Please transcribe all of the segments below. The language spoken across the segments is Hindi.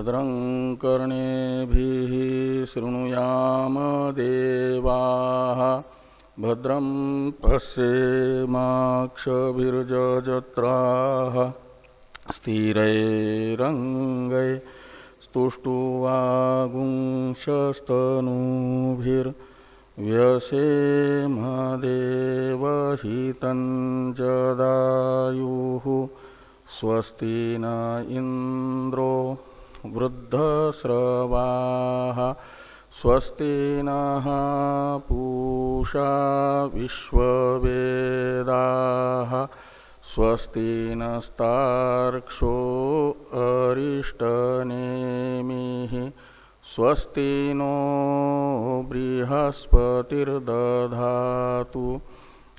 भद्रं कर्णेभिः शृणुयाम देवाः। भद्रं पश्येमाक्षभिर्जत्राः स्थिरैरङ्गै स्तुष्टुवागुंशस्तनूभिर्व्यसेमदेवहितं जदायुः स्वस्ति न इन्द्रो वृद्धस्रवाः स्वस्ति नः पूषा विश्ववेदाः स्वस्ति नस्तार्क्ष्यो अरिष्टनेमिः स्वस्ति नो बृहस्पतिर्दधातु।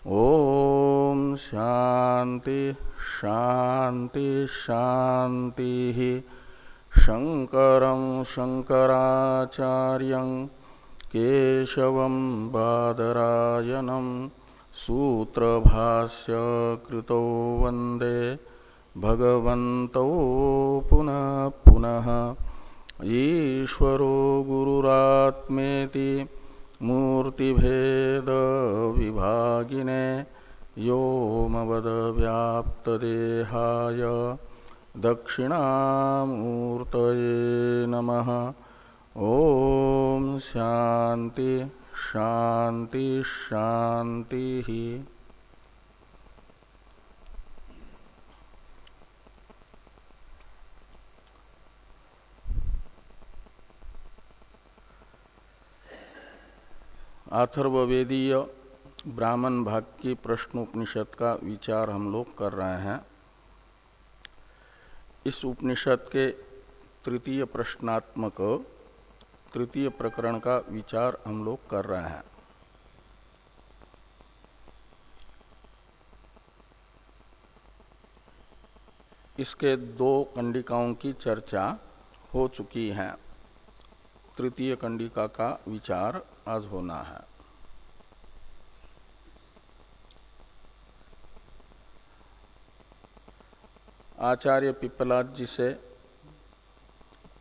ॐ शान्ति शान्ति, शान्तिः। शङ्करं शङ्कराचार्यं केशवं बादरायणं सूत्रभाष्य कृतो वंदे भगवन्तौ पुनः पुनः। ईश्वरो गुरुरात्मेति मूर्तिभेदविभागिने व्योमवदव्याप्तदेहाय दक्षिणामूर्तये नमः। ॐ शांति शांति शान्तिः अथर्ववेदीय ब्राह्मण भाग की प्रश्नोपनिषद का विचार हम लोग कर रहे हैं। इस उपनिषद के तृतीय प्रश्नात्मक, तृतीय प्रकरण का विचार हम लोग कर रहे हैं। इसके दो कंडिकाओं की चर्चा हो चुकी है। तृतीय कंडिका का विचार आज होना है। आचार्य पिपलाद जी से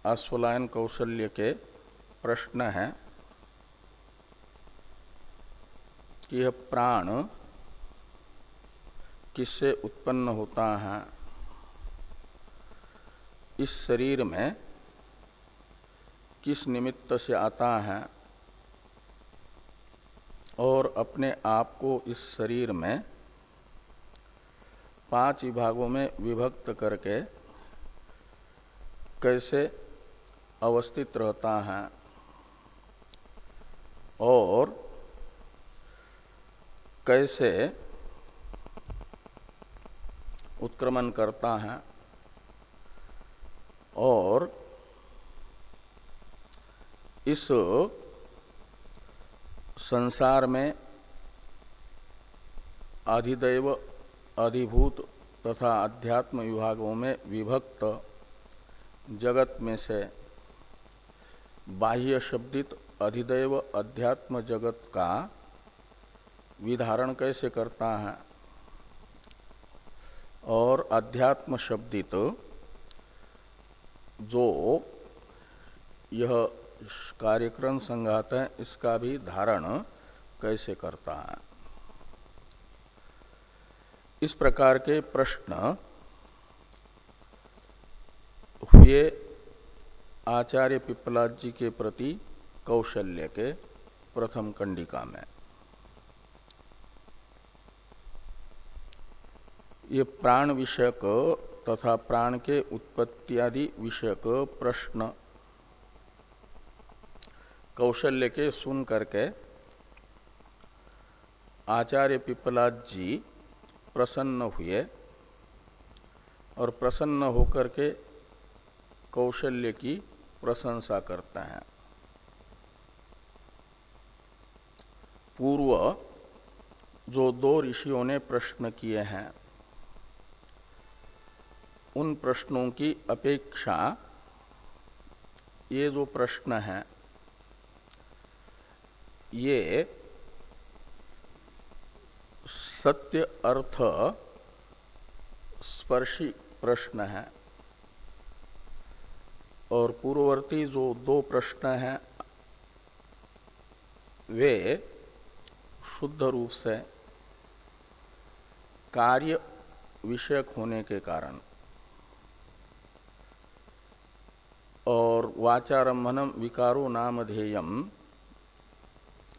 अश्वलायन कौशल्य के प्रश्न है कि यह प्राण किससे उत्पन्न होता है? इस शरीर में किस निमित्त से आता है? और अपने आप को इस शरीर में पाँच विभागों में विभक्त करके कैसे अवस्थित रहता है? और कैसे उत्क्रमण करता है? और इस संसार में अधिदैव अधिभूत तथा अध्यात्म विभागों में विभक्त जगत में से बाह्य शब्दित अधिदैव अध्यात्म जगत का विधारण कैसे करता है? और अध्यात्म शब्दित जो यह कार्यक्रम संघात है, इसका भी धारण कैसे करता है? इस प्रकार के प्रश्न हुए आचार्य पिपलाद जी के प्रति कौशल्य के प्रथम कंडिका में। ये प्राण विषयक तथा प्राण के उत्पत्ति आदि विषयक प्रश्न कौशल्य के सुन करके आचार्य पिपलाद जी प्रसन्न हुए और प्रसन्न होकर के कौशल्य की प्रशंसा करते हैं। पूर्व जो दो ऋषियों ने प्रश्न किए हैं, उन प्रश्नों की अपेक्षा ये जो प्रश्न है, ये सत्य अर्थ स्पर्शी प्रश्न है और पूर्ववर्ती जो दो प्रश्न हैं, वे शुद्ध रूप से कार्य विषयक होने के कारण और वाचारंभनम विकारो नामधेयम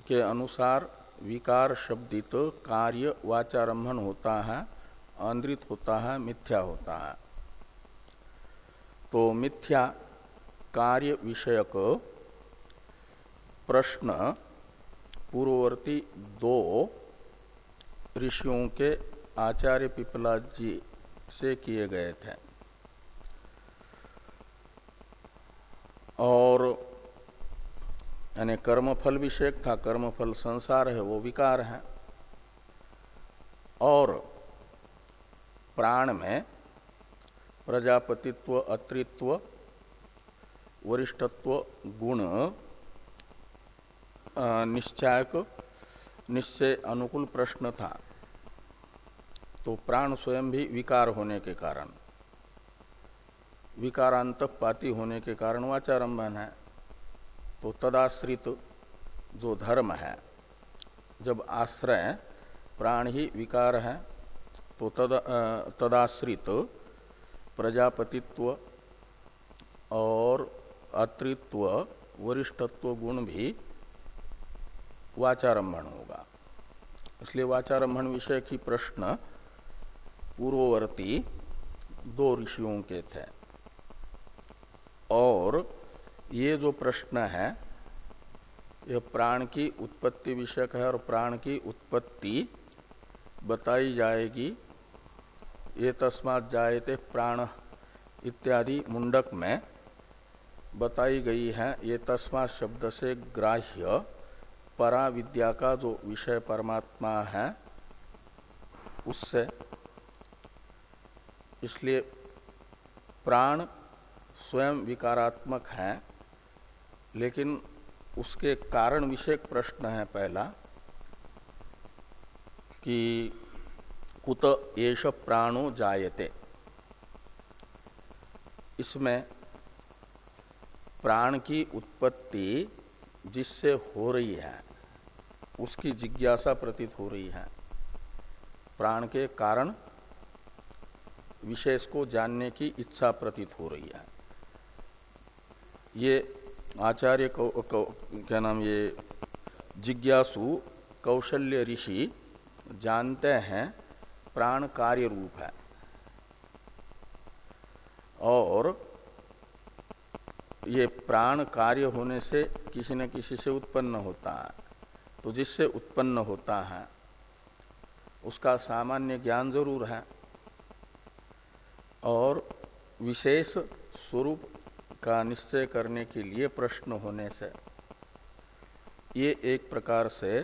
के अनुसार विकार शब्दित कार्य वाचारंभन होता है, आंद्रित होता है, मिथ्या होता है। तो मिथ्या कार्य विषयक प्रश्न पूर्ववर्ती दो ऋषियों के आचार्य पिपला जी से किए गए थे। और यानी कर्मफल विषयक था, कर्मफल संसार है, वो विकार है। और प्राण में प्रजापतित्व, अत्रित्व, वरिष्ठत्व, गुण निश्चायक, निश्चय अनुकूल प्रश्न था। तो प्राण स्वयं भी विकार होने के कारण विकारांत पाती होने के कारण वाचारंभन है। तो तदाश्रित जो धर्म है, जब आश्रय प्राण ही विकार है तो तद तदाश्रित प्रजापतित्व और अतृत्व वरिष्ठत्व गुण भी वाचारंभण होगा। इसलिए वाचारंभण विषय की प्रश्न पूर्ववर्ती दो ऋषियों के थे और ये जो प्रश्न है यह प्राण की उत्पत्ति विषयक है और प्राण की उत्पत्ति बताई जाएगी। ये तस्मात जायते प्राण इत्यादि मुंडक में बताई गई है। ये तस्मात शब्द से ग्राह्य परा विद्या का जो विषय परमात्मा है, उससे इसलिए प्राण स्वयं विकारात्मक है। लेकिन उसके कारण विषयक प्रश्न है पहला कि कुत एष प्राणो जायते। इसमें प्राण की उत्पत्ति जिससे हो रही है, उसकी जिज्ञासा प्रतीत हो रही है। प्राण के कारण विशेष को जानने की इच्छा प्रतीत हो रही है। ये आचार्य क्या नाम ये? जिज्ञासु कौशल्य ऋषि जानते हैं, प्राण कार्य रूप है। और ये प्राण कार्य होने से किसी न किसी से उत्पन्न होता है। तो जिससे उत्पन्न होता है, उसका सामान्य ज्ञान ज़रूर है। और विशेष स्वरूप का निश्चय करने के लिए प्रश्न होने से। ये एक प्रकार से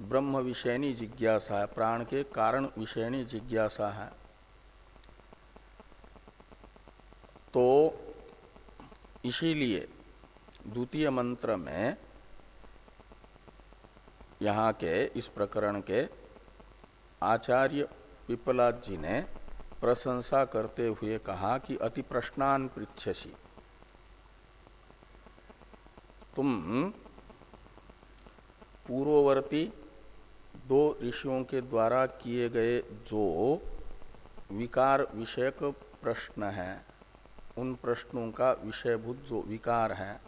ब्रह्म विषयनी जिज्ञासा है, प्राण के कारण विषयनी जिज्ञासा है। तो इसीलिए द्वितीय मंत्र में यहाँ के, इस प्रकरण के आचार्य पिपलाद जी ने प्रशंसा करते हुए कहा कि अति प्रश्नान पृछसी तुम पूर्ववर्ती दो ऋषियों के द्वारा किए गए जो विकार विषयक प्रश्न है, उन प्रश्नों का विषयभूत जो विकार है,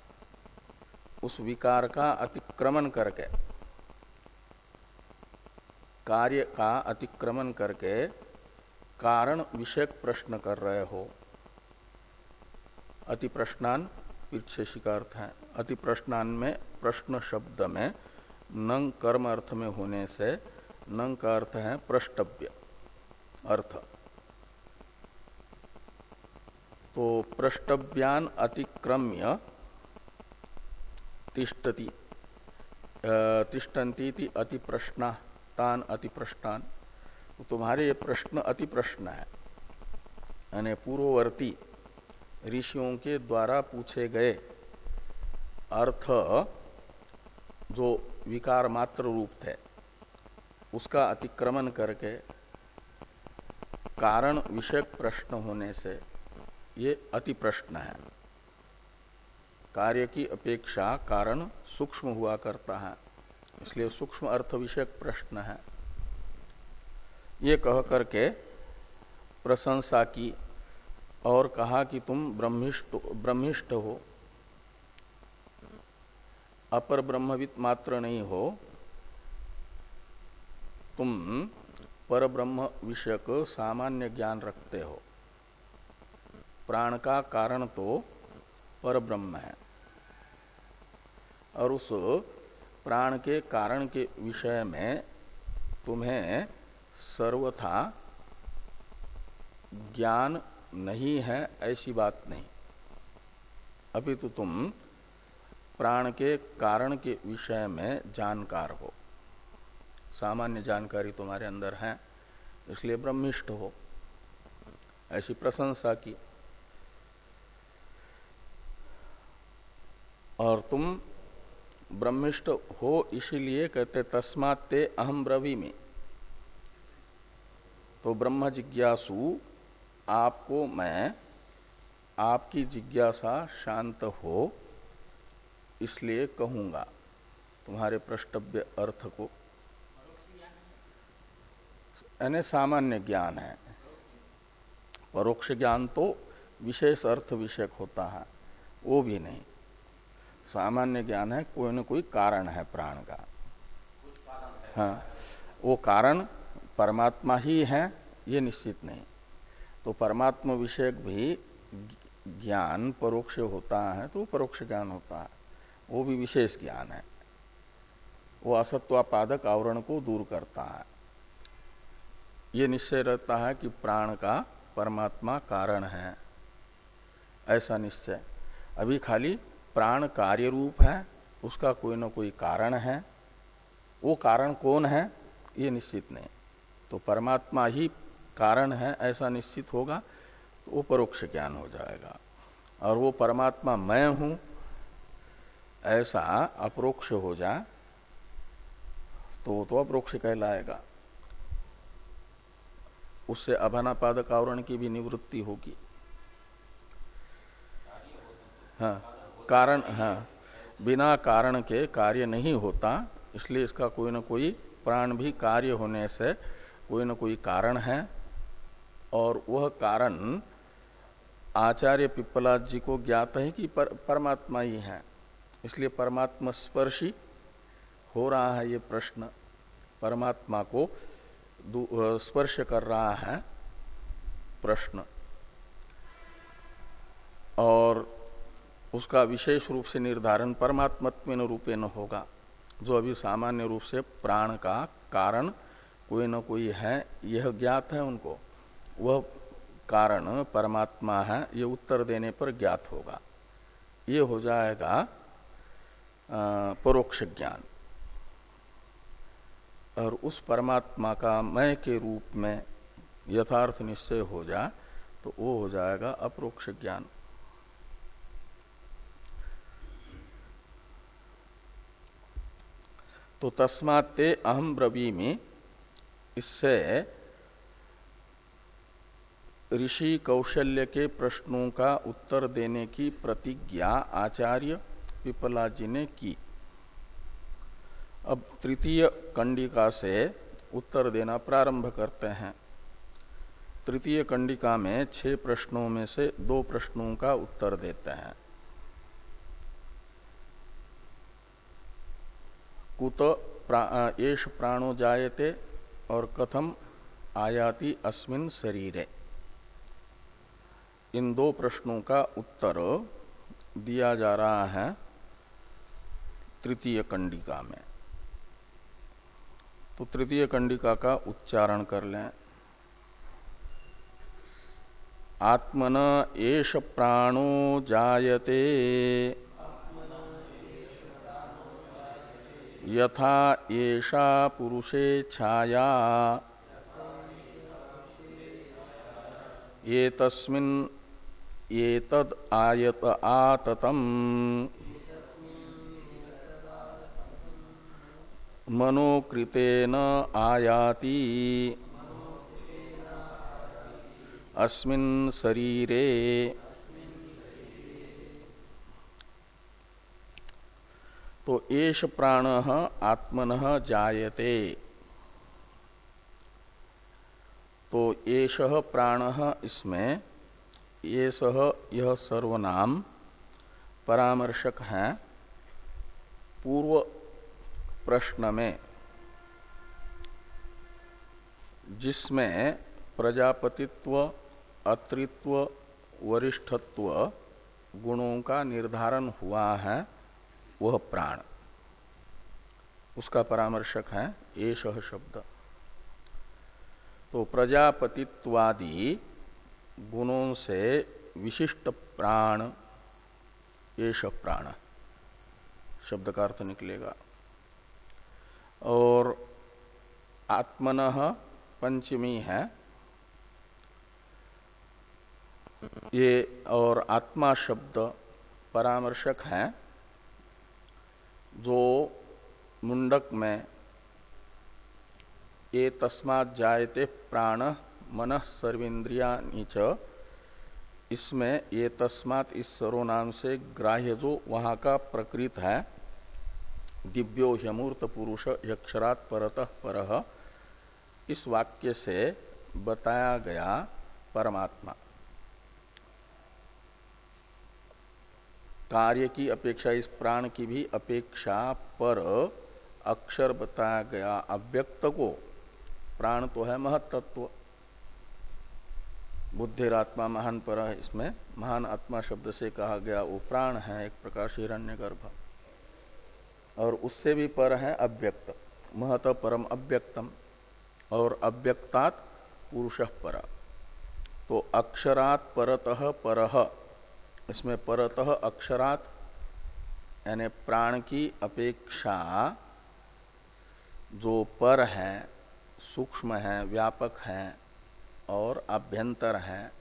उस विकार का अतिक्रमण करके, कार्य का अतिक्रमण करके कारण विषयक प्रश्न कर रहे हो। अति प्रश्नान का अर्थ है। अति प्रश्नान में, प्रश्न शब्द में, नंग कर्म अर्थ में होने से, नंग का अर्थ है प्रष्टव्य, अर्थ। तो प्रष्टव्यान अतिक्रम्य तिष्टति तिष्टन्ती अति प्रश्न, तान अति प्रश्नान। तो तुम्हारे ये प्रश्न अति प्रश्न है। यानी पूर्ववर्ती ऋषियों के द्वारा पूछे गए अर्थ जो विकार मात्र रूप थे उसका अतिक्रमण करके कारण विषयक प्रश्न होने से ये अति प्रश्न है। कार्य की अपेक्षा कारण सूक्ष्म हुआ करता है, इसलिए सूक्ष्म अर्थ विषयक प्रश्न है। ये कह करके प्रशंसा की और कहा कि तुम ब्रह्मिष्ट ब्रह्मिष्ट हो। अपर ब्रह्मविद मात्र नहीं हो, तुम पर ब्रह्म विषयक सामान्य ज्ञान रखते हो। प्राण का कारण तो पर ब्रह्म है। और उस प्राण के कारण के विषय में तुम्हें सर्वथा ज्ञान नहीं है, ऐसी बात नहीं। अभी तो तुम प्राण के कारण के विषय में जानकार हो। सामान्य जानकारी तुम्हारे अंदर है, इसलिए ब्रह्मिष्ठ हो। ऐसी प्रशंसा की। और तुम ब्रह्मिष्ट हो, इसीलिए कहते, तस्मात अहम ब्रवी में तो ब्रह्म जिज्ञासु, आपको मैं, आपकी जिज्ञासा शांत हो इसलिए कहूँगा, तुम्हारे प्रष्टव्य अर्थ को। यानी सामान्य ज्ञान है। परोक्ष ज्ञान तो विशेष अर्थ विषयक होता है, वो भी नहीं। सामान्य ज्ञान है, कोई न कोई कारण है प्राण का। हाँ वो कारण परमात्मा ही है, ये निश्चित नहीं। तो परमात्मा विषयक भी ज्ञान परोक्ष होता है तो परोक्ष ज्ञान होता है। वो भी विशेष ज्ञान है। वो असत्वापादक आवरण को दूर करता है। ये निश्चय रहता है कि प्राण का परमात्मा कारण है। ऐसा निश्चय। अभी खाली प्राण कार्य रूप है, उसका कोई ना कोई कारण है। वो कारण कौन है, ये निश्चित नहीं। तो परमात्मा ही कारण है, ऐसा निश्चित होगा तो वो परोक्ष ज्ञान हो जाएगा। और वो परमात्मा मैं हूँ ऐसा अप्रोक्ष हो जाए तो तो अप्रोक्ष कहलाएगा। उससे अभानापादक आवरण की भी निवृत्ति होगी। हाँ कारण हाँ बिना कारण के कार्य नहीं होता इसलिए इसका कोई ना कोई प्राण भी कार्य होने से कोई ना कोई कारण है और वह कारण आचार्य पिप्पलाद जी को ज्ञात है कि पर, परमात्मा ही है। इसलिए परमात्मा स्पर्शी हो रहा है ये प्रश्न। परमात्मा को स्पर्श कर रहा है प्रश्न। और उसका विशेष रूप से निर्धारण परमात्मत्व रूपे न होगा, जो अभी सामान्य रूप से प्राण का कारण कोई न कोई है, यह ज्ञात है उनको। वह कारण परमात्मा है, ये उत्तर देने पर ज्ञात होगा। ये हो जाएगा परोक्ष ज्ञान। और उस परमात्मा का मय के रूप में यथार्थ निश्चय हो जाए तो वो हो जाएगा अप्रोक्ष ज्ञान। तो तस्मात्ते अहम ब्रवी में इससे ऋषि कौशल्य के प्रश्नों का उत्तर देने की प्रतिज्ञा आचार्य पिपला जी ने की। अब तृतीय कंडिका से उत्तर देना प्रारंभ करते हैं। तृतीय कंडिका में छह प्रश्नों में से दो प्रश्नों का उत्तर देते हैं। कुत प्रा, एष प्राणो जायते और कथम आयाति अस्मिन शरीरे। इन दो प्रश्नों का उत्तर दिया जा रहा है। तृतीय कंडिका में। तो तृतीय कंडिका का उच्चारण कर लें। आत्मन एष प्राणो जायते। यथा येषा पुरुषे छाया। ये एतद आयत आततम। मनोकृतेन आयाति। अस्मिन् शरीरे तो एष प्राण आत्मन जायते। तो एष प्राण इसमें ये सह यह सर्वनाम परामर्शक है, पूर्व प्रश्न में जिसमें प्रजापतित्व अत्रित्व वरिष्ठत्व गुणों का निर्धारण हुआ है, वह प्राण। उसका परामर्शक है, एष शब्द। तो प्रजापतित्वादि गुणों से विशिष्ट प्राण, एष प्राण। शब्द का अर्थ निकलेगा। और आत्मन पंचमी है। ये और आत्मा शब्द परामर्शक है, जो मुंडक में ये तस्मात जायते प्राण मन सर्वेन्द्रिया च इसमें ये तस्मात इस सर्वनाम से ग्राह्य जो वहाँ का प्रकृत है। दिव्यो ह्यमूर्त पुरुष यक्षरात परत पर, इस वाक्य से बताया गया परमात्मा। कार्य की अपेक्षा, इस प्राण की भी अपेक्षा पर अक्षर बताया गया। अव्यक्त को, प्राण तो है महत्त्व। बुद्धिरात्मा महान पर इसमें महान आत्मा शब्द से कहा गया, वो प्राण है एक प्रकार हिरण्य गर्भ और उससे भी पर है अव्यक्त। महत परम अव्यक्तम और अव्यक्तात् पुरुष पर। तो अक्षरात परत पर। इसमें परत अक्षरात, यानी प्राण की अपेक्षा जो पर है, सूक्ष्म है, व्यापक है और अभ्यंतर है,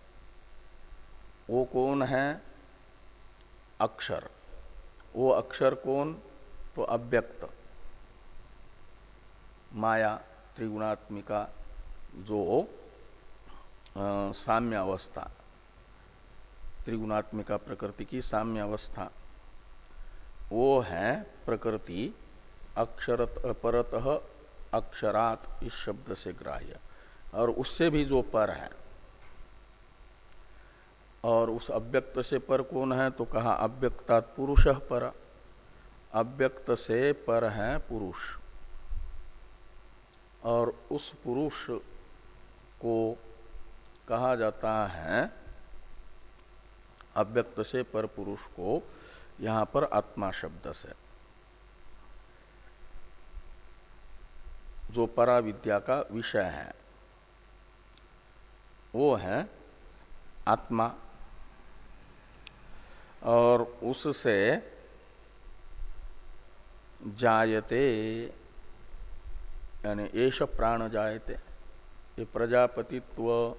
वो कौन है? अक्षर। वो अक्षर कौन? तो अव्यक्त। माया, त्रिगुणात्मिका, जो साम्य अवस्था त्रिगुणात्मिका प्रकृति की साम्य अवस्था वो है प्रकृति अक्षर परत अक्षरात इस शब्द से ग्राह्य। और उससे भी जो पर है। और उस अव्यक्त से पर कौन है? तो कहा अव्यक्तात पुरुष पर। अव्यक्त से पर है पुरुष। और उस पुरुष को कहा जाता है, अव्यक्त से पर पुरुष को यहाँ पर आत्मा शब्द से। जो परा विद्या का विषय है, वो है आत्मा। और उससे जायते, यानी एष प्राण जायते। ये प्रजापतित्व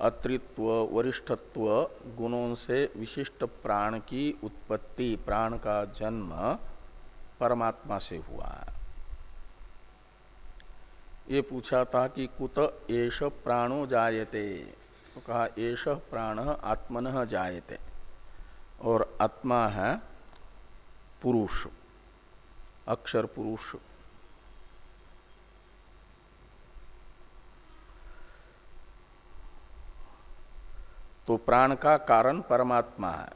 अत्रित्व वरिष्ठत्व गुणों से विशिष्ट प्राण की उत्पत्ति, प्राण का जन्म परमात्मा से हुआ। है ये पूछा था कि कुत एष प्राणो जायते? तो कहा, एष प्राण आत्मन जायते। और आत्मा है पुरुष अक्षर पुरुष तो प्राण का कारण परमात्मा है।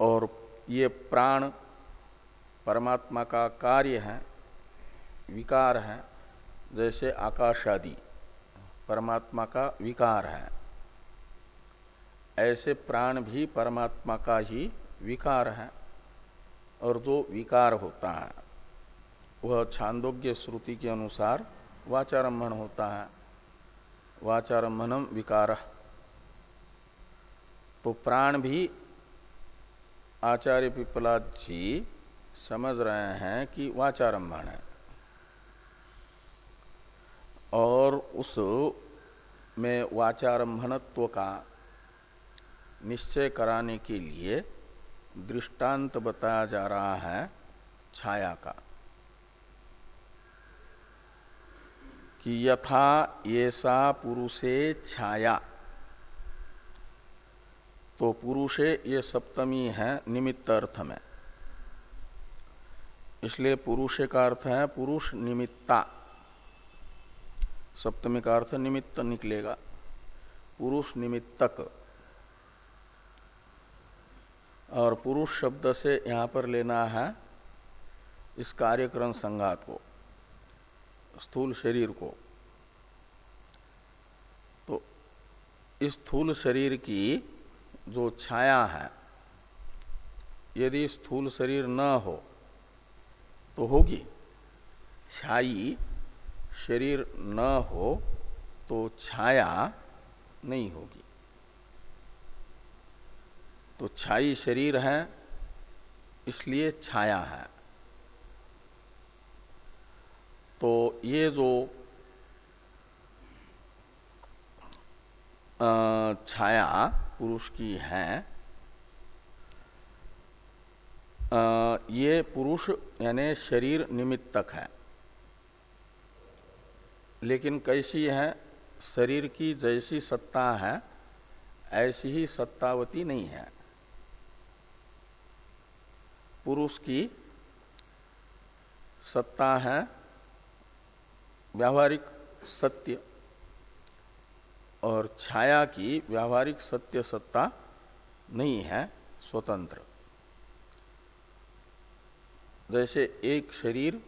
और ये प्राण परमात्मा का कार्य है, विकार है, जैसे आकाश आदि, परमात्मा का विकार है। ऐसे प्राण भी परमात्मा का ही विकार है और जो विकार होता है, वह छांदोग्य श्रुति के अनुसार वाचारंभन होता है। वाचारंभनम विकार। तो प्राण भी आचार्य पिपलाद जी समझ रहे हैं कि वाचारंभण है। और उस में वाचारंभणत्व का निश्चय कराने के लिए दृष्टांत बताया जा रहा है छाया का, कि यथा ये सा पुरुषे छाया। तो पुरुषे ये सप्तमी है निमित्त अर्थ में। इसलिए पुरुषे का अर्थ है पुरुष निमित्ता। सप्तमी का अर्थ निमित्त निकलेगा। पुरुष निमित्तक। और पुरुष शब्द से यहाँ पर लेना है इस कार्यक्रम संघात को, स्थूल शरीर को। तो इस स्थूल शरीर की जो छाया है, यदि स्थूल शरीर न हो तो होगी। छाई शरीर न हो तो छाया नहीं होगी। तो छाई शरीर है, इसलिए छाया है। तो ये जो छाया पुरुष की है ये पुरुष यानी शरीर निमित्तक है। लेकिन कैसी है, शरीर की जैसी सत्ता है, ऐसी ही सत्तावती नहीं है। पुरुष की सत्ता है, व्यावहारिक सत्य और छाया की व्यावहारिक सत्य सत्ता नहीं है, स्वतंत्र। जैसे एक शरीर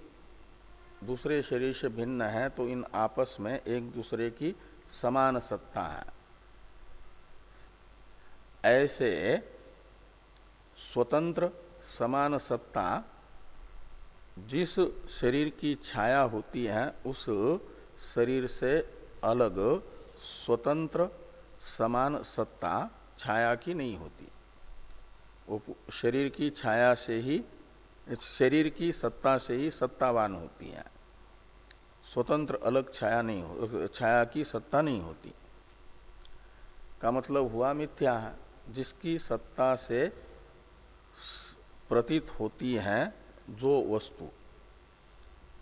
दूसरे शरीर से भिन्न है तो इन आपस में एक दूसरे की समान सत्ता है। ऐसे स्वतंत्र समान सत्ता जिस शरीर की छाया होती है, उस शरीर से अलग स्वतंत्र समान सत्ता छाया की नहीं होती। वो शरीर की छाया से ही, शरीर की सत्ता से ही सत्तावान होती है। स्वतंत्र अलग छाया नहीं हो, छाया की सत्ता नहीं होती। का मतलब हुआ मिथ्या है। जिसकी सत्ता से प्रतीत होती है जो वस्तु।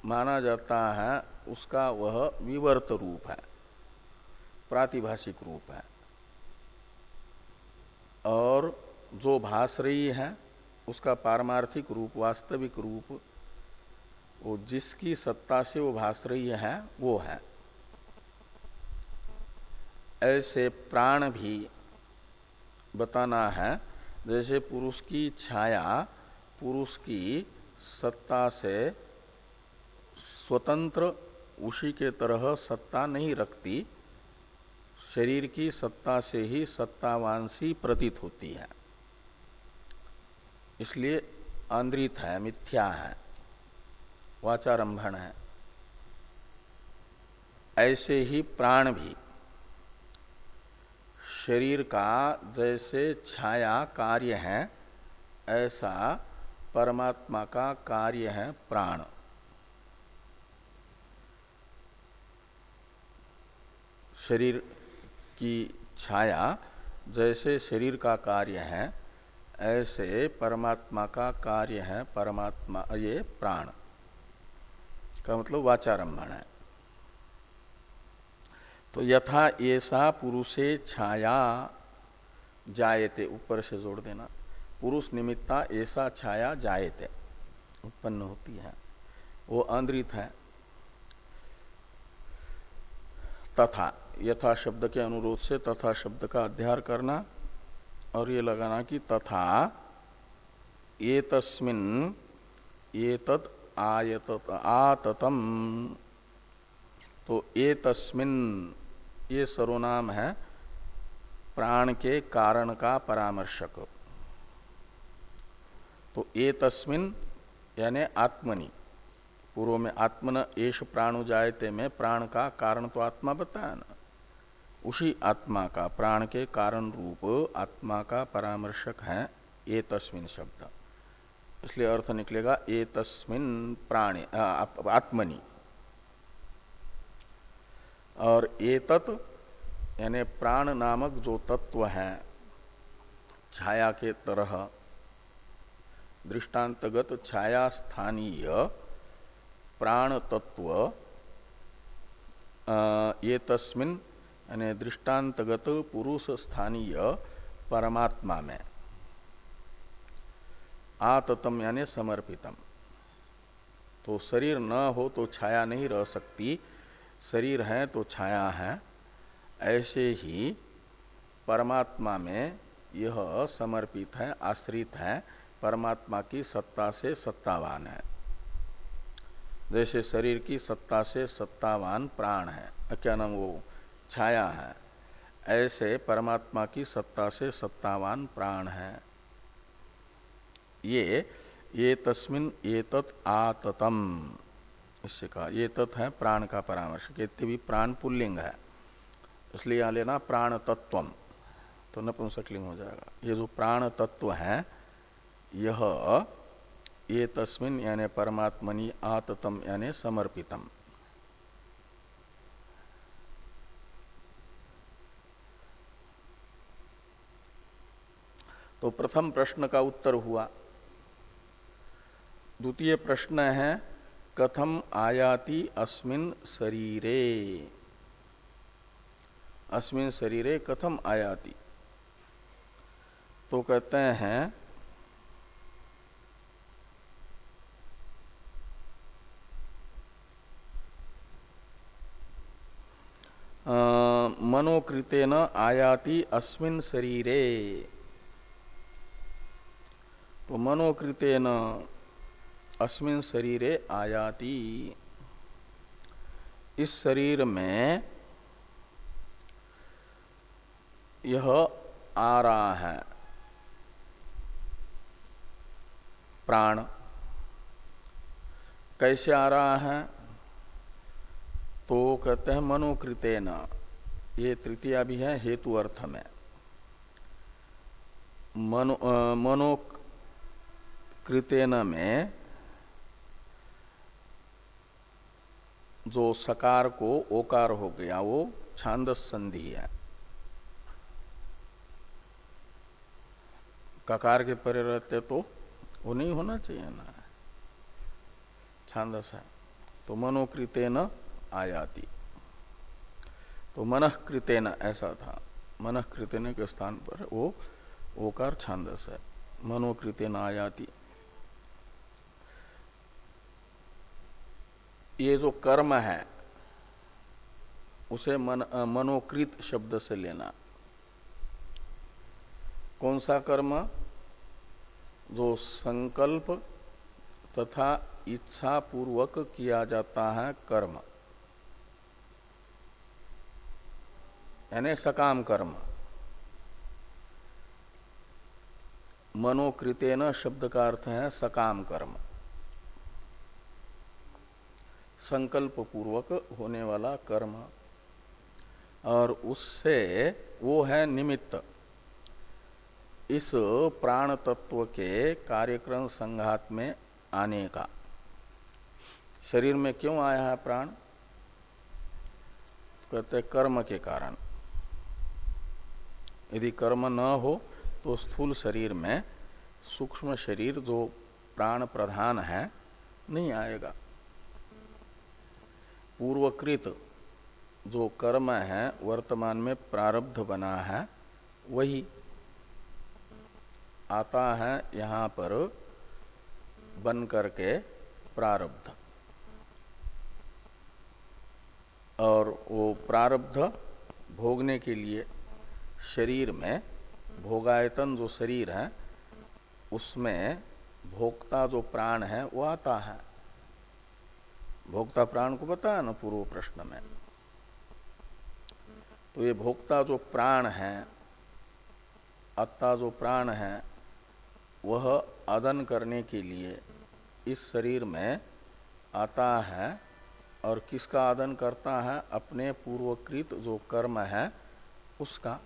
माना जाता है, उसका वह विवर्त रूप है, प्रातिभाषिक रूप है। और जो भास रही है, उसका पारमार्थिक रूप, वास्तविक रूप, वो जिसकी सत्ता से वो भास रही है, वो है। ऐसे प्राण भी बताना है, जैसे पुरुष की छाया पुरुष की सत्ता से स्वतंत्र उसी के तरह सत्ता नहीं रखती, शरीर की सत्ता से ही सत्तावांसी प्रतीत होती है। इसलिए आंद्रित है, मिथ्या है, वाचारंभण है। ऐसे ही प्राण भी, शरीर का जैसे छाया कार्य है, ऐसा परमात्मा का कार्य है प्राण। शरीर की छाया जैसे शरीर का कार्य है, ऐसे परमात्मा का कार्य है परमात्मा, ये प्राण। का मतलब वाचारंभण है। तो यथा ऐसा पुरुषे छाया जायते, ऊपर से जोड़ देना। पुरुष निमित्ता ऐसा छाया जायते उत्पन्न होती है। वो अंद्रित है। तथा, यथा शब्द के अनुरोध से तथा शब्द का अध्यार करना और ये लगाना कि तथा ये तस्मिन ये तत् आयत आततम। तो ये तस्मिन ये सर्वनाम है, प्राण के कारण का परामर्शक। तो ये तस्मिन यानी आत्मनि। पूर्व में आत्मन एश प्राणु जायते में प्राण का कारण तो आत्मा बताया ना उसी आत्मा का, प्राण के कारण रूप आत्मा का परामर्शक है ये तस्मिन शब्द। इसलिए अर्थ निकलेगा ये तस्मिन प्राणे आत्मनि। और ये तत् यानी प्राण नामक जो तत्व है, छाया के तरह दृष्टांतगत छाया स्थानीय प्राण तत्व ये तस्मिन, यानी दृष्टांतगत पुरुष स्थानीय परमात्मा में। आततम यानी समर्पितम। तो शरीर न हो तो छाया नहीं रह सकती। शरीर है तो छाया है। ऐसे ही परमात्मा में यह समर्पित है, आश्रित है। परमात्मा की सत्ता से सत्तावान है। जैसे शरीर की सत्ता से सत्तावान प्राण है। क्या नाम वो? छाया है। ऐसे परमात्मा की सत्ता से सत्तावान प्राण है। ये ये तस्मिन ये तत् आततम। इससे कहा, ये तत् है प्राण का परामर्श। कहते भी प्राण पुल्लिंग है। इसलिए यहाँ लेना प्राण तत्वम तो नपुंसकलिंग हो जाएगा। ये जो प्राण तत्व है यह ये तस्मिन यानी परमात्मनि आततम यानी समर्पितम। तो प्रथम प्रश्न का उत्तर हुआ। द्वितीय प्रश्न है, कथम आयाति अस्मिन शरीरे? अस्मिन शरीरे कथम आयाति? तो कहते हैं मनोकृतेन आयाति अस्मिन शरीरे। तो मनोकृतेन अस्मिन शरीरे आयाति। इस शरीर में यह आ रहा है। प्राण। कैसे आ रहा है? तो कहते हैं मनोकृतेन। ये तृतीया भी है, हेतु अर्थ में। मनो मनोकृतेन में जो सकार को ओकार हो गया, वो छांदस संधि है। ककार के परे रहते तो वो नहीं होना चाहिए ना। छांदस है। तो मनोकृतेन आयाति तो मन कृतेन ऐसा था। मन कृतेन के स्थान पर वो ओकार छांदस है। मनोकृतेन आयाति ये जो कर्म है उसे मन, मनोकृत शब्द से लेना। कौन सा कर्म? जो संकल्प तथा इच्छा पूर्वक किया जाता है कर्म। यानी सकाम कर्म मनोकृतेन शब्द का अर्थ है सकाम कर्म संकल्प पूर्वक होने वाला कर्म और उससे वो है निमित्त इस प्राण तत्व के कार्यक्रम संघात में आने का शरीर में क्यों आया है प्राण कहते कर्म के कारण यदि कर्म न हो तो स्थूल शरीर में सूक्ष्म शरीर जो प्राण प्रधान है, नहीं आएगा। पूर्वकृत जो कर्म है, वर्तमान में प्रारब्ध बना है, वही आता है यहाँ पर बन करके प्रारब्ध। और वो प्रारब्ध भोगने के लिए शरीर में भोगायतन जो शरीर है, उसमें भोक्ता जो प्राण है, वो आता है। भोक्ता प्राण को बताया ना पूर्व प्रश्न में? तो ये भोक्ता जो प्राण है, अत्ता जो प्राण है, वह अदन करने के लिए इस शरीर में आता है और किसका आदन करता है? अपने पूर्वकृत जो कर्म है, उसका।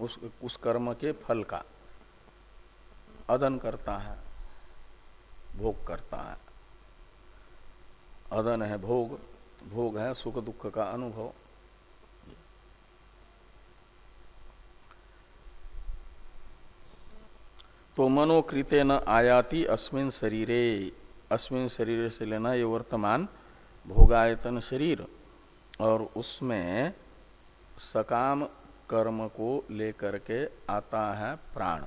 उस उस कर्म के फल का। अदन करता है, भोग करता है। अदन है भोग भोग है सुख दुख का अनुभव। तो मनोकृते न आयाति अस्मिन शरीरे, अस्मिन शरीर से लेना ये वर्तमान भोगायतन शरीर। और उसमें सकाम कर्म को लेकर के आता है प्राण।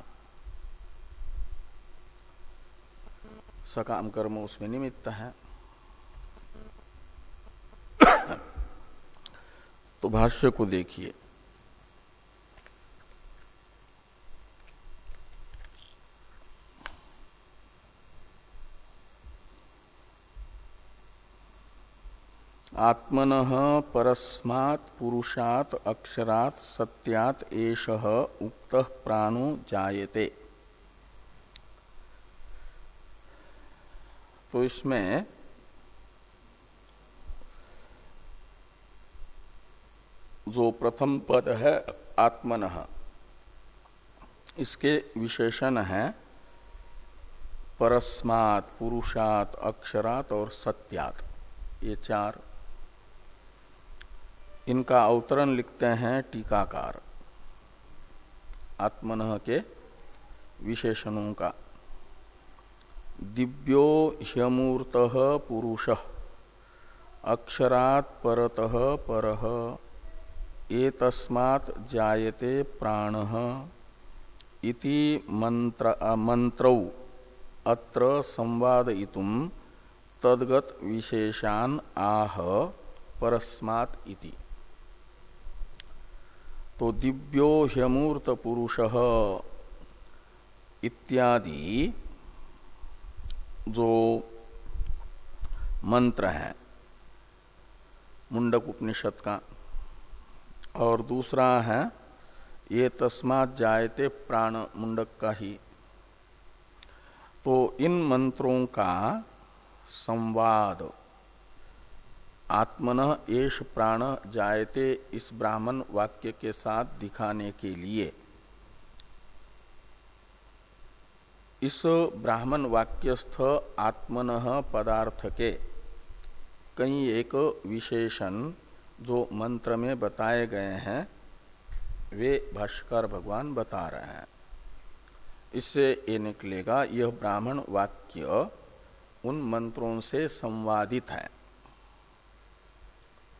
सकाम कर्म उसमें निमित्त है। तो भाष्य को देखिए। आत्मन परस्मात् पुरुषात अक्षरात सत्यात एष उक्त प्राणो जायते। तो इसमें जो प्रथम पद है आत्मन, इसके विशेषण है परस्मात्, पुरुषात, अक्षरात और सत्यात। ये चार इनका अवतरण लिखते हैं टीकाकार। आत्मन के विशेषणों का। दिव्यो ह्यमूर्त पुरुष, अक्षरात् परत पर जायते प्राण, इति मंत्र मंत्रौ, अत्र संवादयितुम तद्गत विशेषान आह, परस्मात् इति। तो दिव्यो ह्यमूर्त पुरुष इत्यादि जो मंत्र है, मुंडक उपनिषद का। और दूसरा है, ये तस्मात जायते प्राण मुंडक का ही। तो इन मंत्रों का संवाद आत्मन एश प्राण जायते इस ब्राह्मण वाक्य के साथ दिखाने के लिए। इस ब्राह्मण वाक्यस्थ आत्मन पदार्थ के कई एक विशेषण जो मंत्र में बताए गए हैं, वे भाष्कर भगवान बता रहे हैं। इससे ये निकलेगा, यह ब्राह्मण वाक्य उन मंत्रों से संवादित है।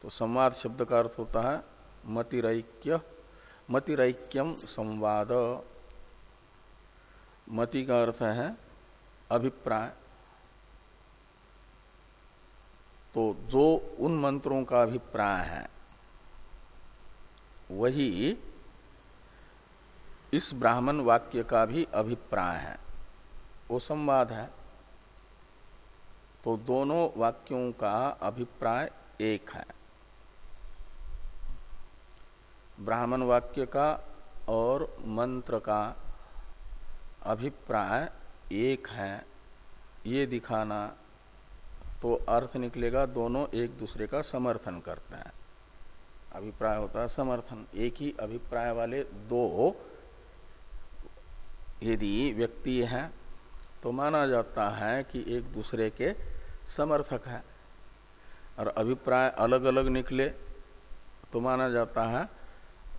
तो संवाद शब्द का अर्थ होता है मतिरैक्य, मतिरैक्यम संवाद। मति का अर्थ है अभिप्राय। तो जो उन मंत्रों का अभिप्राय है, वही इस ब्राह्मण वाक्य का भी अभिप्राय है। वो संवाद है। तो दोनों वाक्यों का अभिप्राय एक है। ब्राह्मण वाक्य का और मंत्र का अभिप्राय एक है। ये दिखाना तो अर्थ निकलेगा, दोनों एक दूसरे का समर्थन करते हैं। अभिप्राय होता है समर्थन। एक ही अभिप्राय वाले दो यदि व्यक्ति हैं तो माना जाता है कि एक दूसरे के समर्थक है। और अभिप्राय अलग अलग निकले तो माना जाता है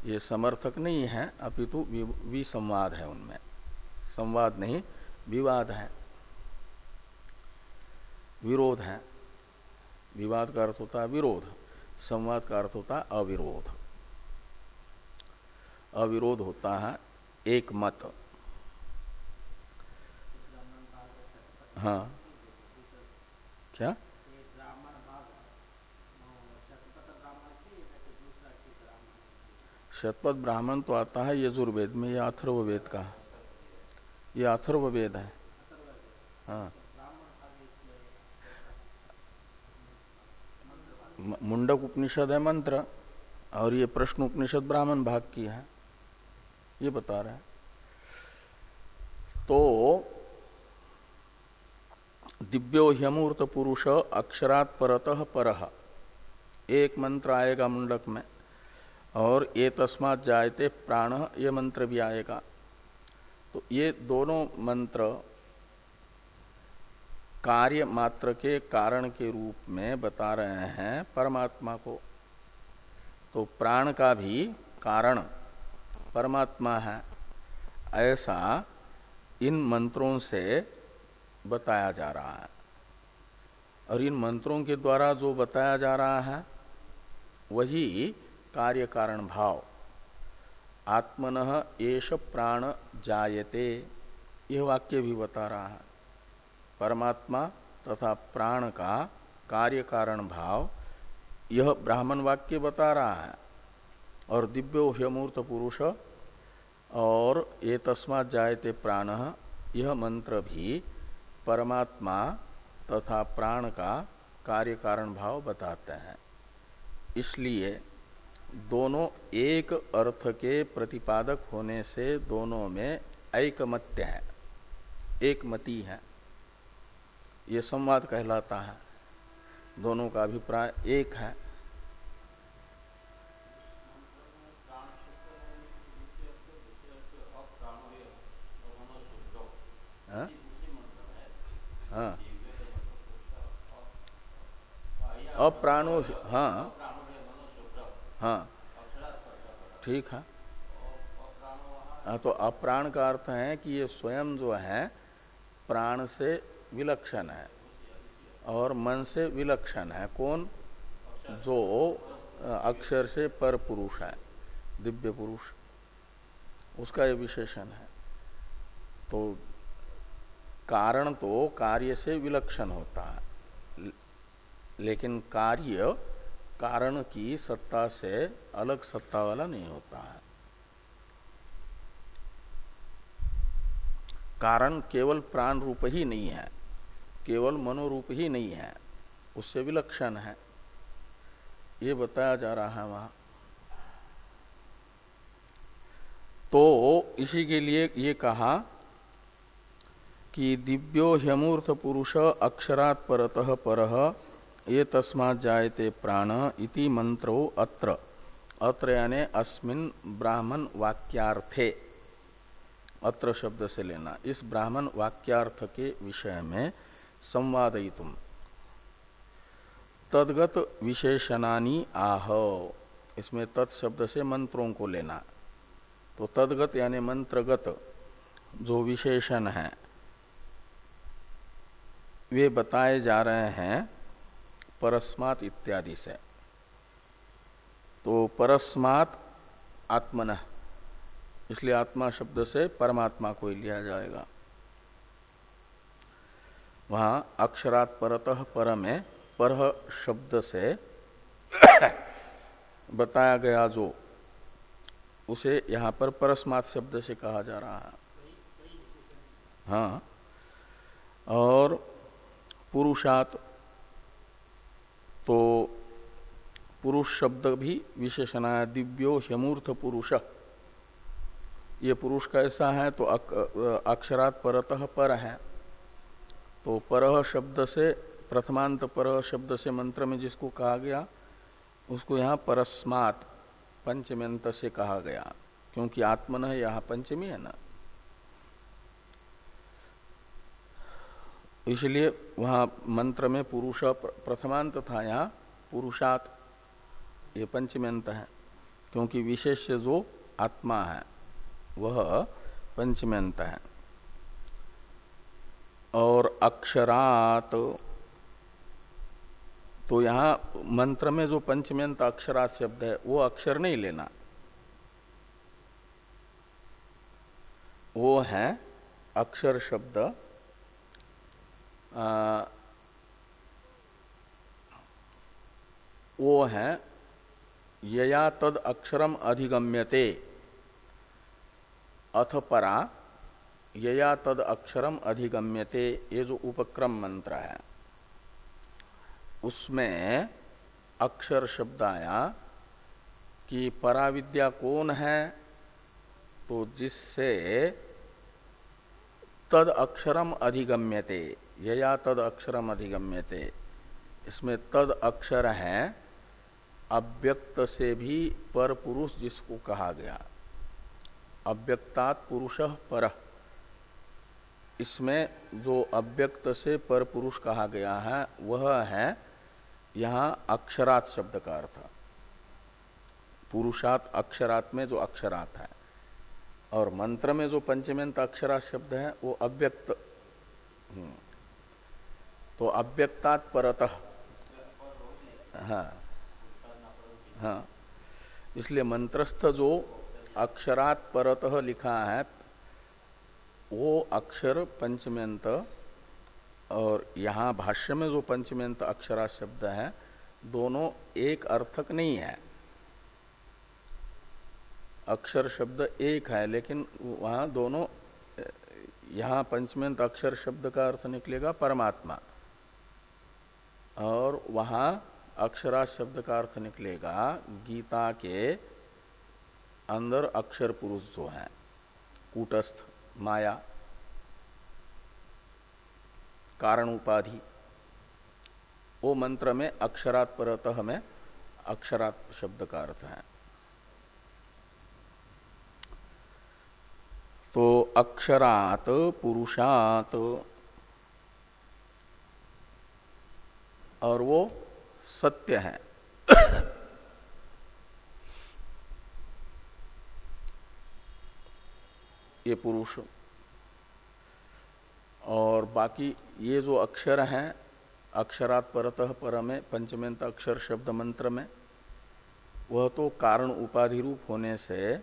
ये समर्थक नहीं है, अपितु विसंवाद है उनमें। संवाद नहीं, विवाद है। विरोध है। विवाद का अर्थ होता है विरोध, संवाद का अर्थ होता है अविरोध। अविरोध होता है एक मत हाँ। क्या? शतपथ ब्राह्मण तो आता है यजुर्वेद में यह अथर्ववेद का ये अथर्ववेद है। हाँ। मुंडक उपनिषद है मंत्र, और ये प्रश्न उपनिषद ब्राह्मण भाग की है। ये बता रहा है। तो दिव्यो ह्यमूर्त पुरुष अक्षरात परत पर। एक मंत्र आएगा मुंडक में। और ये तस्मात जायते प्राण ये मंत्र भी आएगा। तो ये दोनों मंत्र कार्य मात्र के कारण के रूप में बता रहे हैं परमात्मा को। तो प्राण का भी कारण परमात्मा है, ऐसा इन मंत्रों से बताया जा रहा है। और इन मंत्रों के द्वारा जो बताया जा रहा है, वही कार्य कारण भाव आत्मन एष प्राण जायते। यह वाक्य भी बता रहा है। परमात्मा तथा प्राण का कार्य कारण भाव यह ब्राह्मण वाक्य बता रहा है। और दिव्यो ह्यमूर्त पुरुष, और ये तस्मात जायते प्राण, यह मंत्र भी परमात्मा तथा प्राण का कार्य कारण भाव बताते हैं। इसलिए दोनों एक अर्थ के प्रतिपादक होने से दोनों में ऐकमत्य है एक मति है। ये संवाद कहलाता है। दोनों का अभिप्राय एक है। हाँ, हाँ। अप्राणो हाँ। हाँ। ठीक है। हाँ तो अप्राण का अर्थ है कि ये स्वयं जो है, प्राण से विलक्षण है और मन से विलक्षण है। कौन? जो अक्षर से पर पुरुष है, दिव्य पुरुष। उसका ये विशेषण है। तो कारण तो कार्य से विलक्षण होता है। लेकिन कार्य कारण की सत्ता से अलग सत्ता वाला नहीं होता है। कारण केवल प्राण रूप ही नहीं है, केवल मनोरूप ही नहीं है, उससे विलक्षण है। ये बताया जा रहा है वहाँ। तो इसी के लिए ये कहा कि दिव्यो ह्यमूर्थ पुरुष अक्षरात परतः पर ये तस्मा जायते प्राण इति मंत्रो अत्र। अत्र यानी अस्मिन ब्राह्मण वाक्यार्थे। अत्र शब्द से लेना। इस ब्राह्मण वाक्यार्थ के विषय में संवादयितुम। तदगत विशेषणानी आह। इसमें तत्शब्द से मंत्रों को लेना। तो तदगत यानी मंत्रगत जो विशेषण है, वे बताए जा रहे हैं परस्मात इत्यादि से। तो परस्मात आत्मन, इसलिए आत्मा शब्द से परमात्मा को लिया जाएगा। वहाँ अक्षरात परतः पर में पर शब्द से बताया गया जो, उसे यहाँ पर परस्मात शब्द से कहा जा रहा है। हाँ। और पुरुषात तो पुरुष शब्द भी विशेषणा दिव्यो ह्यमूर्थ पुरुष। ये पुरुष कैसा है तो अक्षरात परतः पर है। तो पर शब्द से, प्रथमांत पर शब्द से मंत्र में जिसको कहा गया, उसको यहाँ परस्मात, पंचम्यंत से कहा गया। क्योंकि आत्मन है यहाँ पंचमी है ना। इसलिए वहाँ मंत्र में पुरुष प्रथमांत था यहाँ पुरुषात, ये पंचम्यंत है, क्योंकि विशेष जो आत्मा है, वह पंचम्यंत है। और अक्षरात तो यहाँ मंत्र में जो पंचम्यंत अक्षरात शब्द है, वो अक्षर नहीं लेना। वो है अक्षर शब्द वो है, यया तद अक्षरम अधिगम्यते। अथ परा, यया तद अक्षरम अधिगम्यते, ये जो उपक्रम मंत्र है, उसमें अक्षर शब्द आया कि पराविद्या कौन है तो जिससे तद अक्षरम अधिगम्यते। यया तद अक्षरम अधिगम्यते। इसमें तद अक्षर है, अव्यक्त से भी पर पुरुष जिसको कहा गया। अव्यक्तात् पुरुष पर। इसमें जो अव्यक्त से पर पुरुष कहा गया है, वह है यहाँ अक्षरात शब्द का अर्थ। पुरुषात अक्षरात में जो अक्षरात है, और मंत्र में जो पंचमेंत अक्षरा शब्द है, वो अव्यक्त। हम्म। तो अव्यक्तात परत। हाँ। हाँ। इसलिए मंत्रस्थ जो अक्षरात परत लिखा है, वो अक्षर पंचम्यंत और यहाँ भाष्य में जो पंचम्यंत अक्षरा शब्द है, दोनों एक अर्थक नहीं है। अक्षर शब्द एक है, लेकिन वहाँ दोनों, यहाँ पंचमेंत अक्षर शब्द का अर्थ निकलेगा परमात्मा। और वहाँ अक्षरा शब्द का अर्थ निकलेगा, गीता के अंदर अक्षर पुरुष जो है, कूटस्थ, माया, कारण उपाधि। वो मंत्र में अक्षरात परतः में अक्षरात शब्द का अर्थ है। तो अक्षरात, पुरुषात और वो सत्य है। ये पुरुष। और बाकी ये जो अक्षर हैं, अक्षरात परतः पर में पंचमेंत अक्षर शब्द मंत्र में, वह तो कारण उपाधि रूप होने से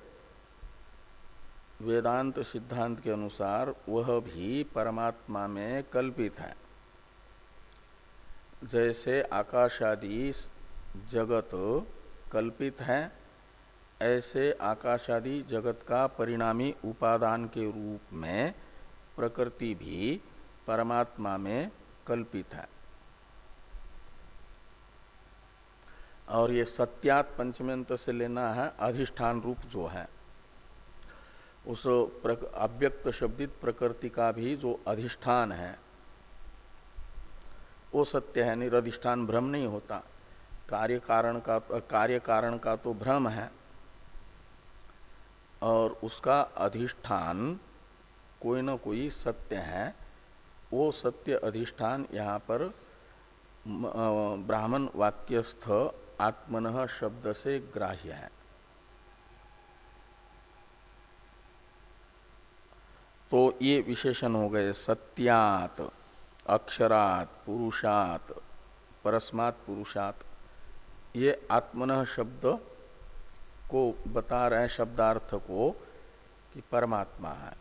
वेदांत सिद्धांत के अनुसार वह भी परमात्मा में कल्पित है। जैसे आकाशादि जगत कल्पित है, ऐसे आकाशादि जगत का परिणामी उपादान के रूप में प्रकृति भी परमात्मा में कल्पित है। और ये सत्यात पंचमेंत से लेना है, अधिष्ठान रूप जो है, उस अव्यक्त शब्दित प्रकृति का भी जो अधिष्ठान है वो सत्य है, निरधिष्ठान भ्रम नहीं होता। कार्य कारण का, कार्य कारण का तो भ्रम है। और उसका अधिष्ठान कोई ना कोई सत्य है। वो सत्य अधिष्ठान यहाँ पर ब्राह्मण वाक्यस्थ आत्मन शब्द से ग्राह्य है। तो ये विशेषण हो गए सत्यात। अक्षरात, पुरुषात, परस्मात पुरुषात, ये आत्मन शब्द को बता रहे हैं, शब्दार्थ को, कि परमात्मा है।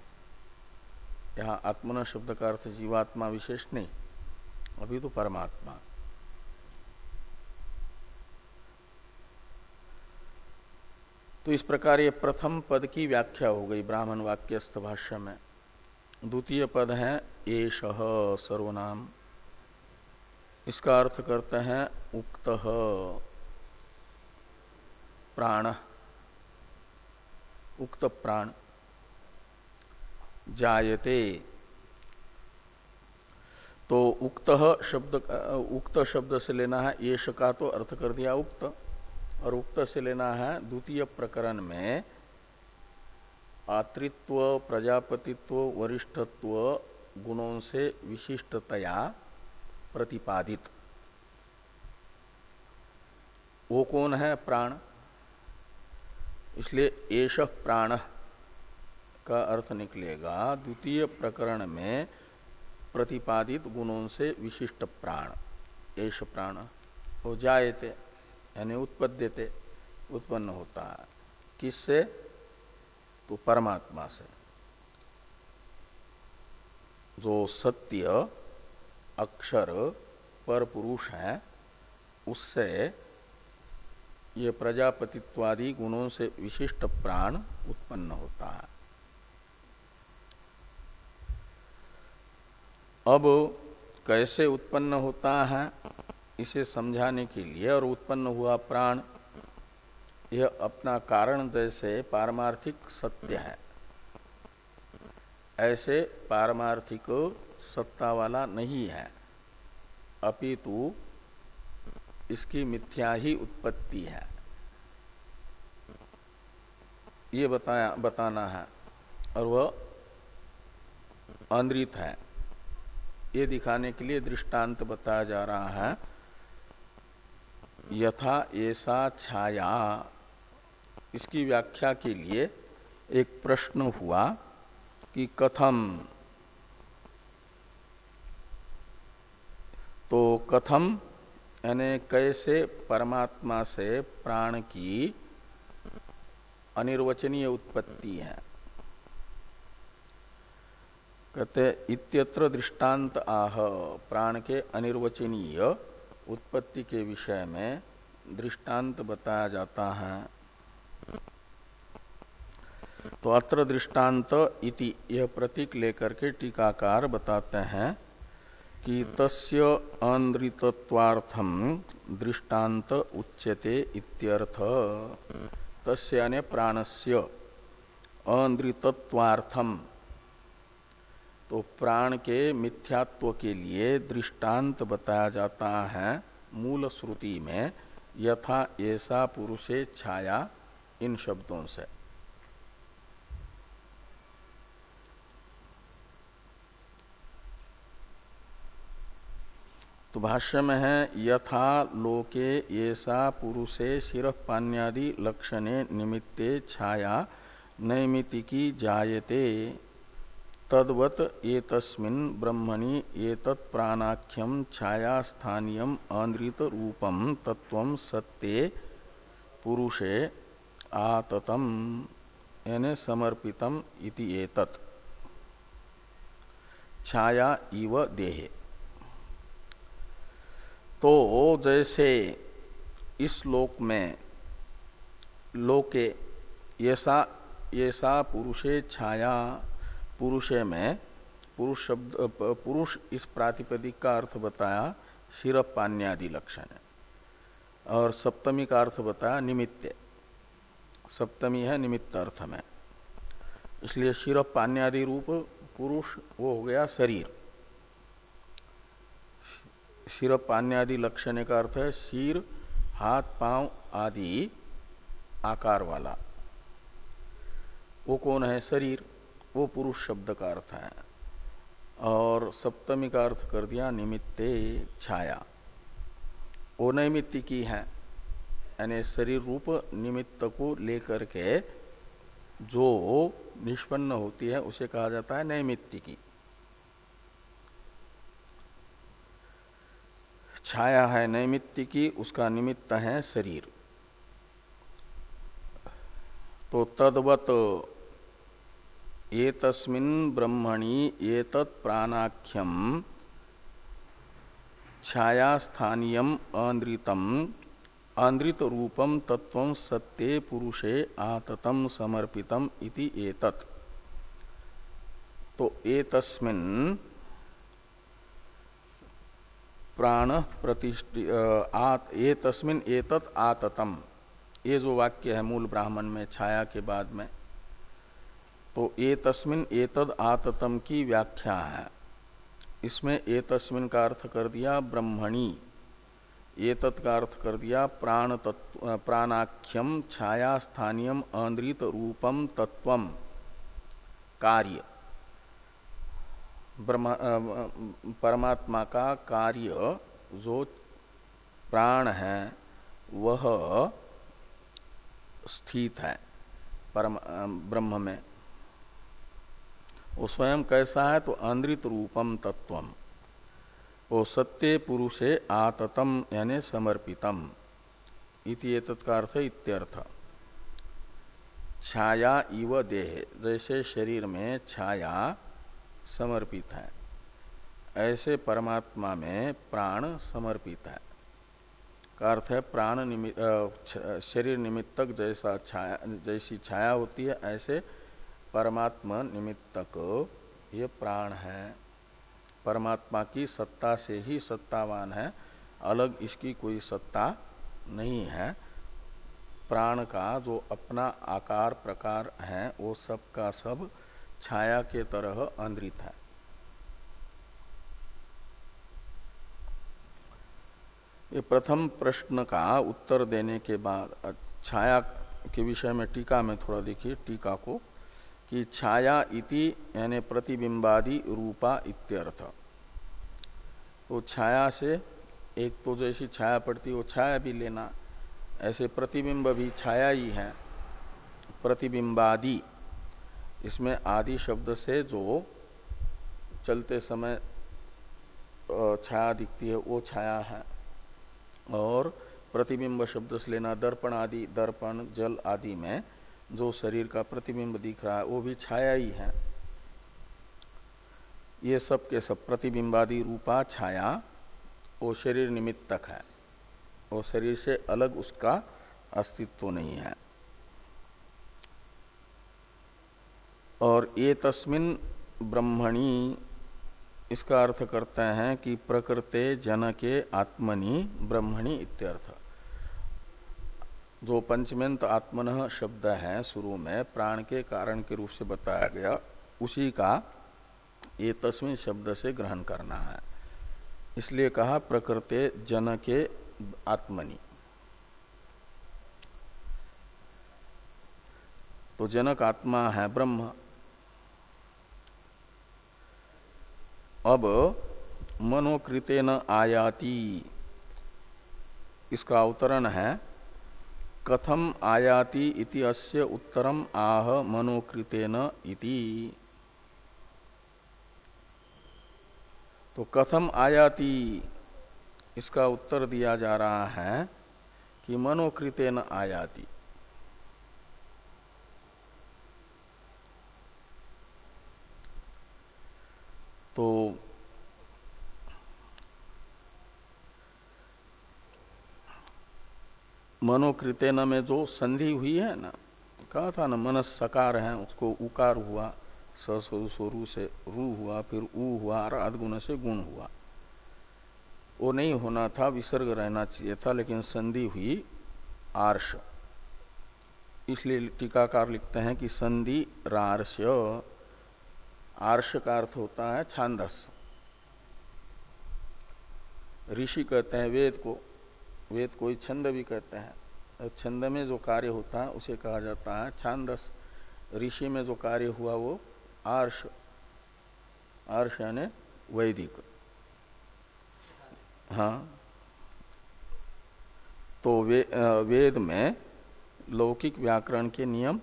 यहाँ आत्मन शब्द का अर्थ जीवात्मा विशेष नहीं, अभी तो परमात्मा। तो इस प्रकार ये प्रथम पद की व्याख्या हो गई ब्राह्मण वाक्यस्थ भाष्य में। द्वितीय पद है एष, सर्वनाम। इसका अर्थ करते हैं उक्त। प्राण। उक्त प्राण। जायते। तो उक्त शब्द उक्त शब्द से लेना है येष का तो अर्थ कर दिया उक्त। और उक्त से लेना है द्वितीय प्रकरण में आतृत्व, प्रजापतित्व, वरिष्ठत्व गुणों से विशिष्टतया प्रतिपादित। वो कौन है प्राण? इसलिए एष प्राण का अर्थ निकलेगा, द्वितीय प्रकरण में प्रतिपादित गुणों से विशिष्ट प्राण। एष प्राण हो जायते, यानी उत्पद्यते, उत्पन्न होता है। किससे? तो परमात्मा से। जो सत्य, अक्षर पर पुरुष है, उससे ये प्रजापतित्वादि गुणों से विशिष्ट प्राण उत्पन्न होता है। अब कैसे उत्पन्न होता है, इसे समझाने के लिए और उत्पन्न हुआ प्राण यह अपना कारण जैसे पारमार्थिक सत्य है। ऐसे पारमार्थिक सत्ता वाला नहीं है। अपितु इसकी मिथ्या ही उत्पत्ति है। ये बताया, बताना है। और वह अनृत है। ये दिखाने के लिए दृष्टांत बताया जा रहा है। यथा ऐसा छाया इसकी व्याख्या के लिए एक प्रश्न हुआ कि कथम तो कथम यानी कैसे परमात्मा से प्राण की अनिर्वचनीय उत्पत्ति है। कहते, इत्यत्र दृष्टांत आह, प्राण के अनिर्वचनीय उत्पत्ति के विषय में दृष्टांत बताया जाता है। तो अत्र दृष्टांत इति, यह प्रतीक लेकर के टीकाकार बताते हैं कि तस्य अनृतत्वार्थम दृष्टांत उच्यते इत्यर्थ। तस्य प्राणस्य अनृतत्वार्थम तो प्राण के मिथ्यात्व के लिए दृष्टांत बताया जाता है मूल श्रुति में, यथा ऐसा पुरुषे छाया इन शब्दों से। तो भाष्य में है, यथा लोके ऐसा पुरुषे शिव पान्यादि लक्षणे निमित्ते छाया नैमितिकी जायते, तद्वत एतस्मिन् ब्रह्मणि एतत् प्राणाख्यम छाया स्थानीय अनृत रूपम तत्व सत्य पुरुषे आततम यानी समर्पितम इति एतत्। छाया इव देहे। तो जैसे इस लोक में लोके ऐसा ऐसा पुरुषे छाया, पुरुषे में, पुरुष शब्द पुरुष इस प्रातिपदिक का अर्थ बताया शिव पान्यादि लक्षण है। और सप्तमी का अर्थ बताया निमित्त सप्तमी है निमित्त अर्थ में इसलिए शिव पान्यादि रूप पुरुष, वो हो गया शरीर। शिर पान्यादि लक्षण का अर्थ है शीर हाथ, पाँव आदि आकार वाला। वो कौन है? शरीर। वो पुरुष शब्द का अर्थ है। और सप्तमी का अर्थ कर दिया निमित्ते छाया। वो नैमित्ति की है। यानी शरीर रूप निमित्त को लेकर के जो निष्पन्न होती है, उसे कहा जाता है नैमित्ति की छाया है नैमित्ति की उसका निमित्त है शरीर। तो तदवत ये तस्मिन ब्रह्मणि ये प्राणाख्यम छाया स्थानीय अनृतम अनृत रूपम तत्व सत्य पुरुषे आततम समर्पितम इति एतत्। तो एतस्मिन प्राण प्रतिष्ठि तस्मिन एतत आततम। ये जो वाक्य है मूल ब्राह्मण में, छाया के बाद में तो ए तस्मिन एतद आततम की व्याख्या है। इसमें ए तस्मिन का अर्थ कर दिया ब्रह्मणी। एतत् का अर्थ कर दिया प्राण तत्व प्राणाख्यम छाया स्थानीय अंद्रित रूपम, तत्वम। कार्य। परमात्मा का कार्य जो प्राण है, वह स्थित है, परम ब्रह्म में। वो स्वयं कैसा है तो अंद्रित रूपम, तत्वम। वो सत्य पुरुषे आततम यानी समर्पितम। इति तत्कार्थ इत्यर्थ। छाया इव देह, जैसे शरीर में छाया समर्पित है, ऐसे परमात्मा में प्राण समर्पित है। का अर्थ है, प्राण निमित्त शरीर निमित्तक जैसा छाया, जैसी छाया होती है, ऐसे परमात्मा निमित्तक ये प्राण है। परमात्मा की सत्ता से ही सत्तावान है, अलग इसकी कोई सत्ता नहीं है। प्राण का जो अपना आकार प्रकार है, वो सब का सब छाया के तरह अंद्रित है। ये प्रथम प्रश्न का उत्तर देने के बाद, छाया के विषय में टीका में थोड़ा देखिए, टीका को कि छाया इति यानी प्रतिबिंबादि रूपा इत्यर्थ। तो छाया से एक तो जैसी छाया पड़ती, वो छाया भी लेना, ऐसे प्रतिबिंब भी छाया ही है। प्रतिबिंबादि, इसमें आदि शब्द से जो चलते समय छाया दिखती है, वो छाया है। और प्रतिबिंब शब्द से लेना दर्पण आदि, दर्पण, जल आदि में जो शरीर का प्रतिबिंब दिख रहा है, वो भी छाया ही है। ये सब के सब प्रतिबिंबादि रूपा छाया, वो शरीर निमित्तक है। वो शरीर से अलग उसका अस्तित्व नहीं है। और ये तस्मिन ब्रह्मणी, इसका अर्थ करते हैं कि प्रकृते जन के आत्मनि ब्रह्मणी इत्यर्थ। जो पंचमेंत आत्मन शब्द है शुरू में प्राण के कारण के रूप से बताया गया, उसी का ये तस्वीन शब्द से ग्रहण करना है। इसलिए कहा, प्रकृते जन के आत्मनि। तो जनक आत्मा है ब्रह्म। अब मनोकृतेन आयाति। इसका अवतरण है कथम आयाति इति अस्य उत्तरम आह मनोकृतेन इति। तो कथम आयाति, इसका उत्तर दिया जा रहा है कि मनोकृतेन आयाति। तो मनोकृतेन में जो संधि हुई है ना, कहा था ना, मनस सकार है, उसको उकार हुआ स्वरू से रू हुआ, फिर ऊ हुआ, और अदगुण से गुण हुआ। वो नहीं होना था, विसर्ग रहना चाहिए था, लेकिन संधि हुई आर्ष। इसलिए टीकाकार लिखते हैं कि संधि रार्ष्य, आर्ष का अर्थ होता है छांदस। ऋषि कहते हैं वेद को वेद कोई छंद भी कहते हैं। छंद में जो कार्य होता है उसे कहा जाता है छांदस। ऋषि में जो कार्य हुआ वो आर्ष आर्ष यानी वैदिक। हाँ। तो वे, वेद में लौकिक व्याकरण के नियम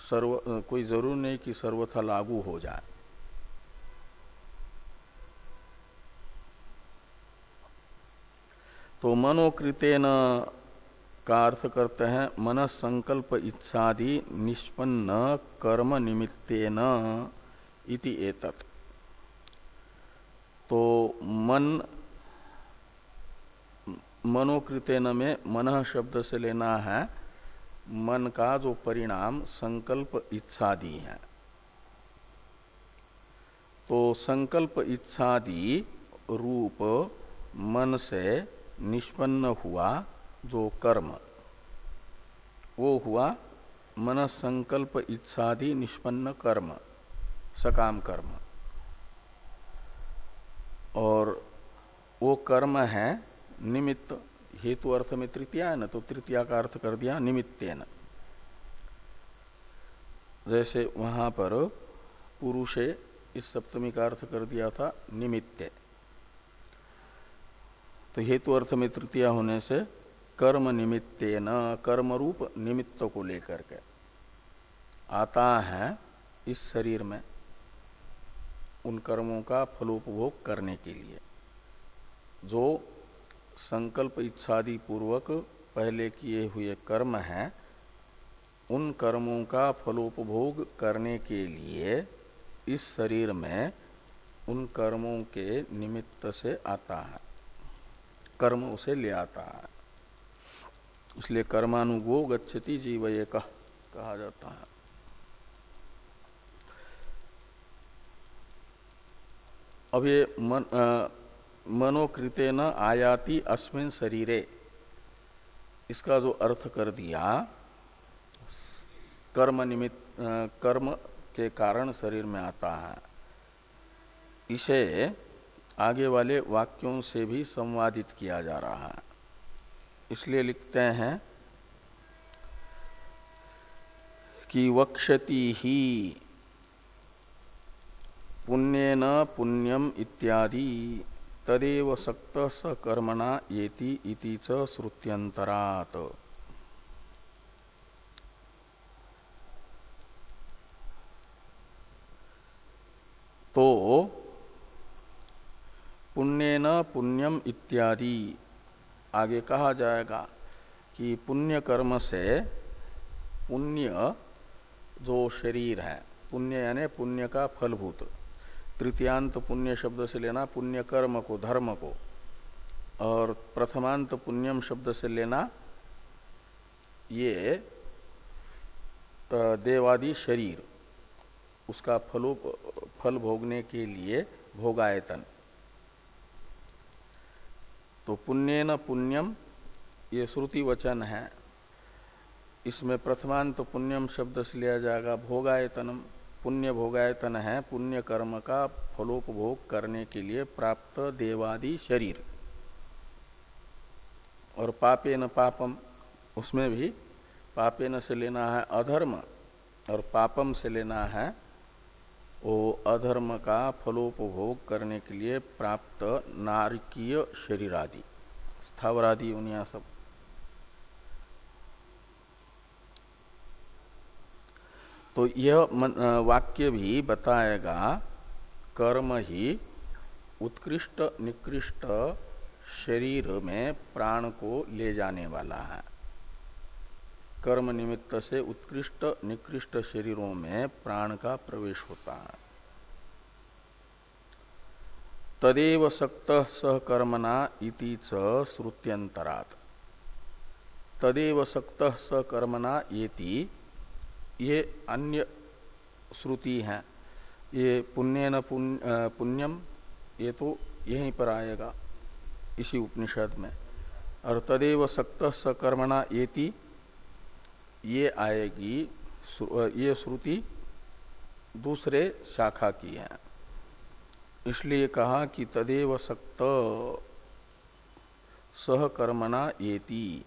सर्व कोई ज़रूर नहीं कि सर्वथा लागू हो जाए। तो मनोकृतेन का अर्थ करते हैं मन संकल्प इच्छादि निष्पन्न कर्म निमित्तेन इति एतत्। तो मन, मनोकृतेन में मन शब्द से लेना है, मन का जो परिणाम संकल्प इच्छादि है। तो संकल्प इच्छादि रूप मन से निष्पन्न हुआ जो कर्म। वो हुआ मन संकल्प इच्छादि निष्पन्न कर्म, सकाम कर्म। और वो कर्म है निमित्त, हेतु अर्थ में तृतीया ना तो तृतीया का अर्थ कर दिया निमित्तेन। जैसे वहाँ पर पुरुषे इस सप्तमी का अर्थ कर दिया था निमित्ते। तो हेतु अर्थ में तृतीया होने से कर्म निमित्ते न कर्म रूप निमित्त को लेकर के। आता है इस शरीर में उन कर्मों का फलोपभोग करने के लिए। जो संकल्प इच्छादि पूर्वक पहले किए हुए कर्म हैं, उन कर्मों का फलोपभोग करने के लिए इस शरीर में उन कर्मों के निमित्त से आता है। कर्म उसे ले आता है। इसलिए कर्मानुगो गच्छति जीव ये कह कहा जाता है। अब ये मन मनोकृते न आयाति अस्मिन शरीरे। इसका जो अर्थ कर दिया, कर्म निमित्त कर्म के कारण शरीर में आता है। इसे आगे वाले वाक्यों से भी संवादित किया जा रहा है। इसलिए लिखते हैं कि वक्षति ही पुण्य न पुण्यम इत्यादि तदेव सक्त स कर्मणा येति इति च श्रुत्यंतरात तो पुण्यन पुण्यम इत्यादि। आगे कहा जाएगा कि पुण्य कर्म से पुण्य जो शरीर है, पुण्य यानी पुण्य का फलभूत। तृतीयांत पुण्य शब्द से लेना पुण्य कर्म को, धर्म को। और प्रथमांत पुण्यम शब्द से लेना ये देवादि शरीर, उसका फलो फल भोगने के लिए भोगायतन। तो पुण्य न पुण्यम, ये श्रुति वचन है। इसमें प्रथमांत तो पुण्यम शब्द से लिया जाएगा, भोगायतनम। पुण्य भोगायतन है, पुण्य कर्म का फलोपभोग करने के लिए प्राप्त देवादि शरीर। और पापे न पापम, उसमें भी पापे न से लेना है अधर्म, और पापम से लेना है वो अधर्म का फलोपभोग करने के लिए प्राप्त नारकीय शरीर आदि स्थावरादि उनिया सब। तो यह वाक्य भी बताएगा, कर्म ही उत्कृष्ट निकृष्ट शरीर में प्राण को ले जाने वाला है। कर्म निमित्त से उत्कृष्ट निकृष्ट शरीरों में प्राण का प्रवेश होता है। तदेव सक्त सहकर्मना इति च श्रुत्यंतरात। तदेव सक्त सकर्मना येति ये अन्य श्रुति है। ये पुण्य न पुण्यम, ये तो यहीं पर आएगा, इसी उपनिषद में। और तदेव सक्त सकर्मणा येति ये आएगी ये श्रुति दूसरे शाखा की है। इसलिए कहा कि तदेव सक्त सहकर्मणा येति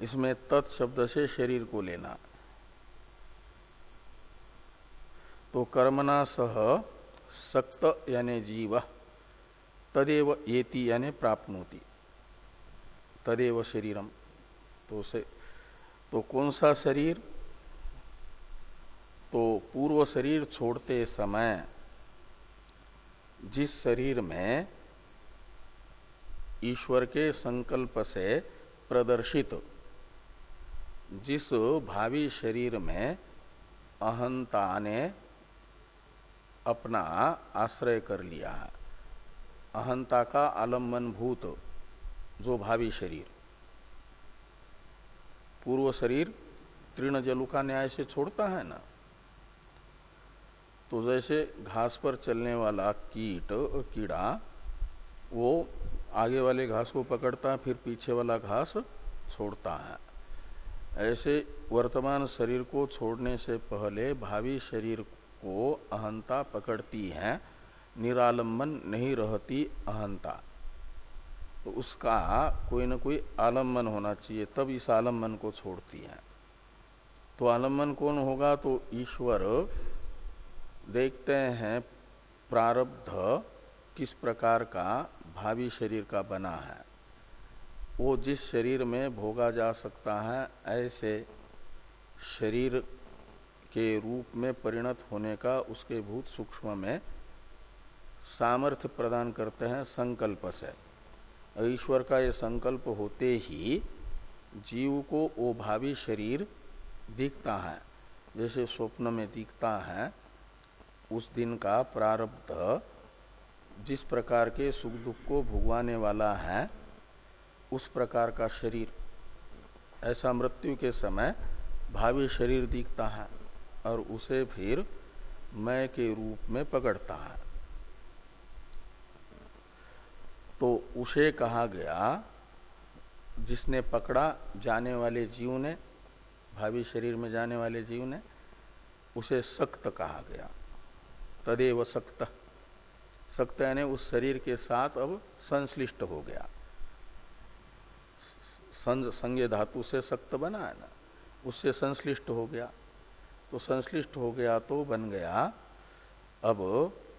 इसमें तत्शब्द से शरीर को लेना। तो कर्मणा सह सक्त यानी जीव, तदेव येति यानी प्राप्त तदेव शरीरम तो से तो कौन सा शरीर? तो पूर्व शरीर छोड़ते समय जिस शरीर में ईश्वर के संकल्प से प्रदर्शित, जिस भावी शरीर में अहंता ने अपना आश्रय कर लिया अहंता का आलंबन भूत जो भावी शरीर। पूर्व शरीर तृण जलु का न्याय से छोड़ता है ना? तो जैसे घास पर चलने वाला कीट, कीड़ा, वो आगे वाले घास को पकड़ता है, फिर पीछे वाला घास छोड़ता है। ऐसे वर्तमान शरीर को छोड़ने से पहले भावी शरीर को अहंता पकड़ती है, निरालंबन नहीं रहती अहंता। तो उसका कोई ना कोई आलंबन होना चाहिए, तब इस आलंबन को छोड़ती है। तो आलंबन कौन होगा? तो ईश्वर। देखते हैं, प्रारब्ध किस प्रकार का भावी शरीर का बना है। वो जिस शरीर में भोगा जा सकता है, ऐसे शरीर के रूप में परिणत होने का उसके भूत सूक्ष्म में सामर्थ्य प्रदान करते हैं संकल्प से। ईश्वर का ये संकल्प होते ही जीव को वो भावी शरीर दिखता है, जैसे स्वप्न में दिखता है, उस दिन का प्रारब्ध जिस प्रकार के सुख दुख को भुगवाने वाला है, उस प्रकार का शरीर। ऐसा मृत्यु के समय भावी शरीर दिखता है और उसे फिर मैं के रूप में पकड़ता है। तो उसे कहा गया, जिसने पकड़ा जाने वाले जीव ने, भावी शरीर में जाने वाले जीव ने, उसे सक्त कहा गया। तदेव सक्त। सक्त यानी उस शरीर के साथ अब संश्लिष्ट हो गया। संज्ञ धातु से सक्त बना है ना? उससे संश्लिष्ट हो गया। तो संश्लिष्ट हो गया तो बन गया, अब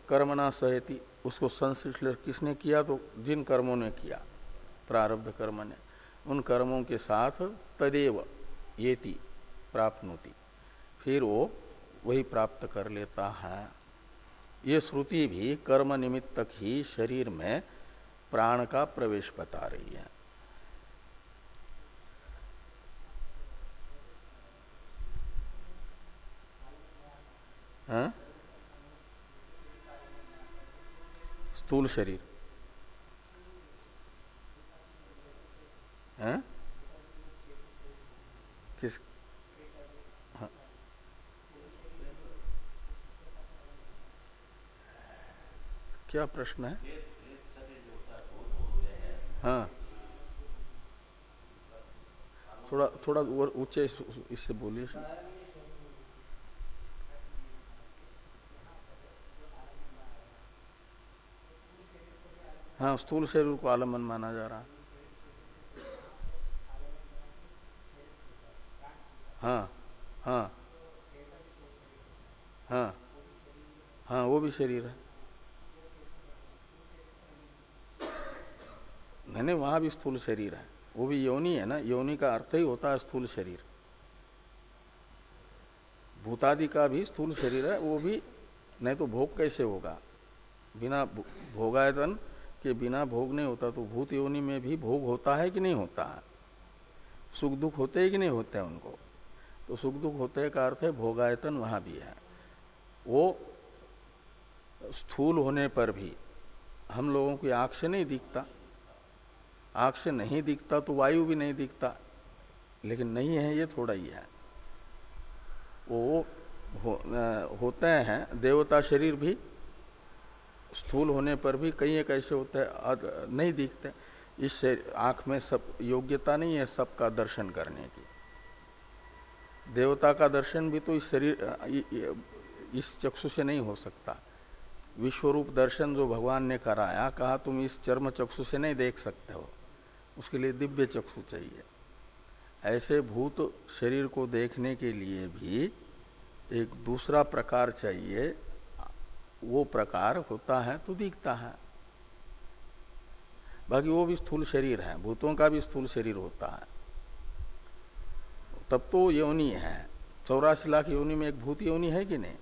कर्मणा सहती। उसको संश्लेष किसने किया? तो जिन कर्मों ने किया, प्रारब्ध कर्म ने। उन कर्मों के साथ तदेव येति होती फिर वो वही प्राप्त कर लेता है। ये श्रुति भी कर्म निमित्त तक ही शरीर में प्राण का प्रवेश बता रही है। हाँ? स्थूल शरीर है? किस हाँ। क्या प्रश्न है हाँ थोड़ा थोड़ा ऊँचे इससे बोलिए हाँ स्थूल शरीर को आलंबन माना जा रहा। हाँ हाँ हाँ हाँ वो भी शरीर है। नहीं नहीं, वहाँ भी स्थूल शरीर है। वो भी योनि है ना, योनि का अर्थ ही होता है स्थूल शरीर। भूतादि का भी स्थूल शरीर है, वो भी, नहीं तो भोग कैसे होगा? बिना भोगायतन के बिना भोग नहीं होता तो भूत योनि में भी भोग होता है कि नहीं होता? है सुख दुख होते हैं कि नहीं होते हैं उनको? तो सुख दुख होते का अर्थ है भोगायतन वहाँ भी है। वो स्थूल होने पर भी हम लोगों की आँख से नहीं दिखता। आँख से नहीं दिखता तो वायु भी नहीं दिखता। लेकिन नहीं है ये थोड़ा ही है। वो हो, होते हैं देवता शरीर भी स्थूल होने पर भी कई एक ऐसे होते हैं नहीं दिखते। इस आँख में सब योग्यता नहीं है सबका दर्शन करने की। देवता का दर्शन भी तो इस शरीर इस चक्षु से नहीं हो सकता। विश्वरूप दर्शन जो भगवान ने कराया, कहा तुम इस चर्म चक्षु से नहीं देख सकते हो। उसके लिए दिव्य चक्षु चाहिए। ऐसे भूत शरीर को देखने के लिए भी एक दूसरा प्रकार चाहिए वो प्रकार होता है तो दिखता है। बाकी वो भी स्थूल शरीर है, भूतों का भी स्थूल शरीर होता है। तब तो योनि है। चौरासी लाख योनि में एक भूत योनि है कि नहीं?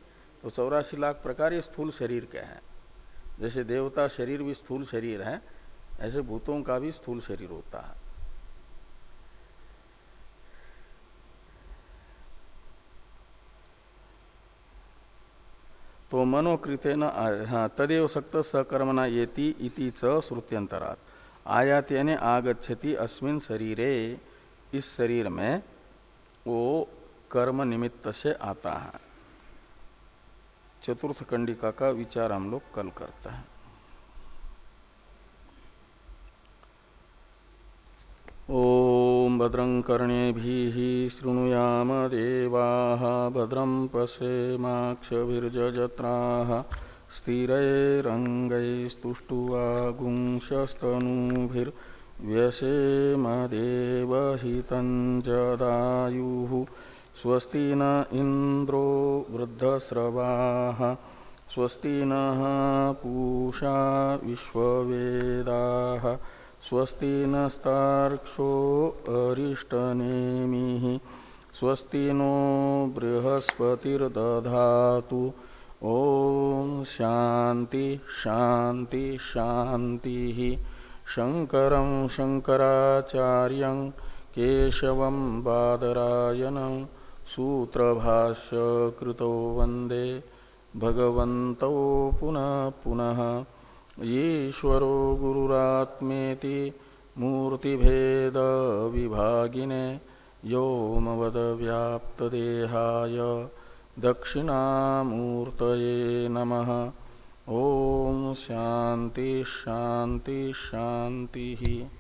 तो चौरासी लाख प्रकार ये स्थूल शरीर के हैं। जैसे देवता शरीर भी स्थूल शरीर है, ऐसे भूतों का भी स्थूल शरीर होता है। तो मनोकृते न हाँ तदेव सक्त सकर्मणा येति च श्रुत्यंतरात आयात यानी आगछति अस्मिन शरीरे, इस शरीर में वो कर्म निमित्त से आता। है चतुर्थ कंडिका का विचार हम लोग कल करते हैं। ॐ भद्रं कर्णेभिः शृणुयाम देवाः, भद्रं पश्येमाक्षभिर्जत्राः स्थिरैरङ्गैस्तुष्टुवागुंशस्तनूभिर्व्यसेम देवहितं स्वस्ति न इन्द्रो वृद्धस्रवाः, स्वस्ति नः पूषा विश्ववेदाः। स्वस्ति नस्तार्क्षो अरिष्टनेमि। स्वस्ति नो बृहस्पतिर्दधातु। ॐ शान्ति शान्ति शान्तिः। शङ्करं शङ्कराचार्यं केशवं बादरायणं सूत्रभाष्यकृतो वंदे। भगवन्तौ पुनः पुनः। ईश्वरो गुरुरात्मेति मूर्तिभेद विभागिने व्योमवदव्याप्तदेहाय दक्षिणामूर्तये नमः। ॐ शान्ति शान्ति शान्तिः।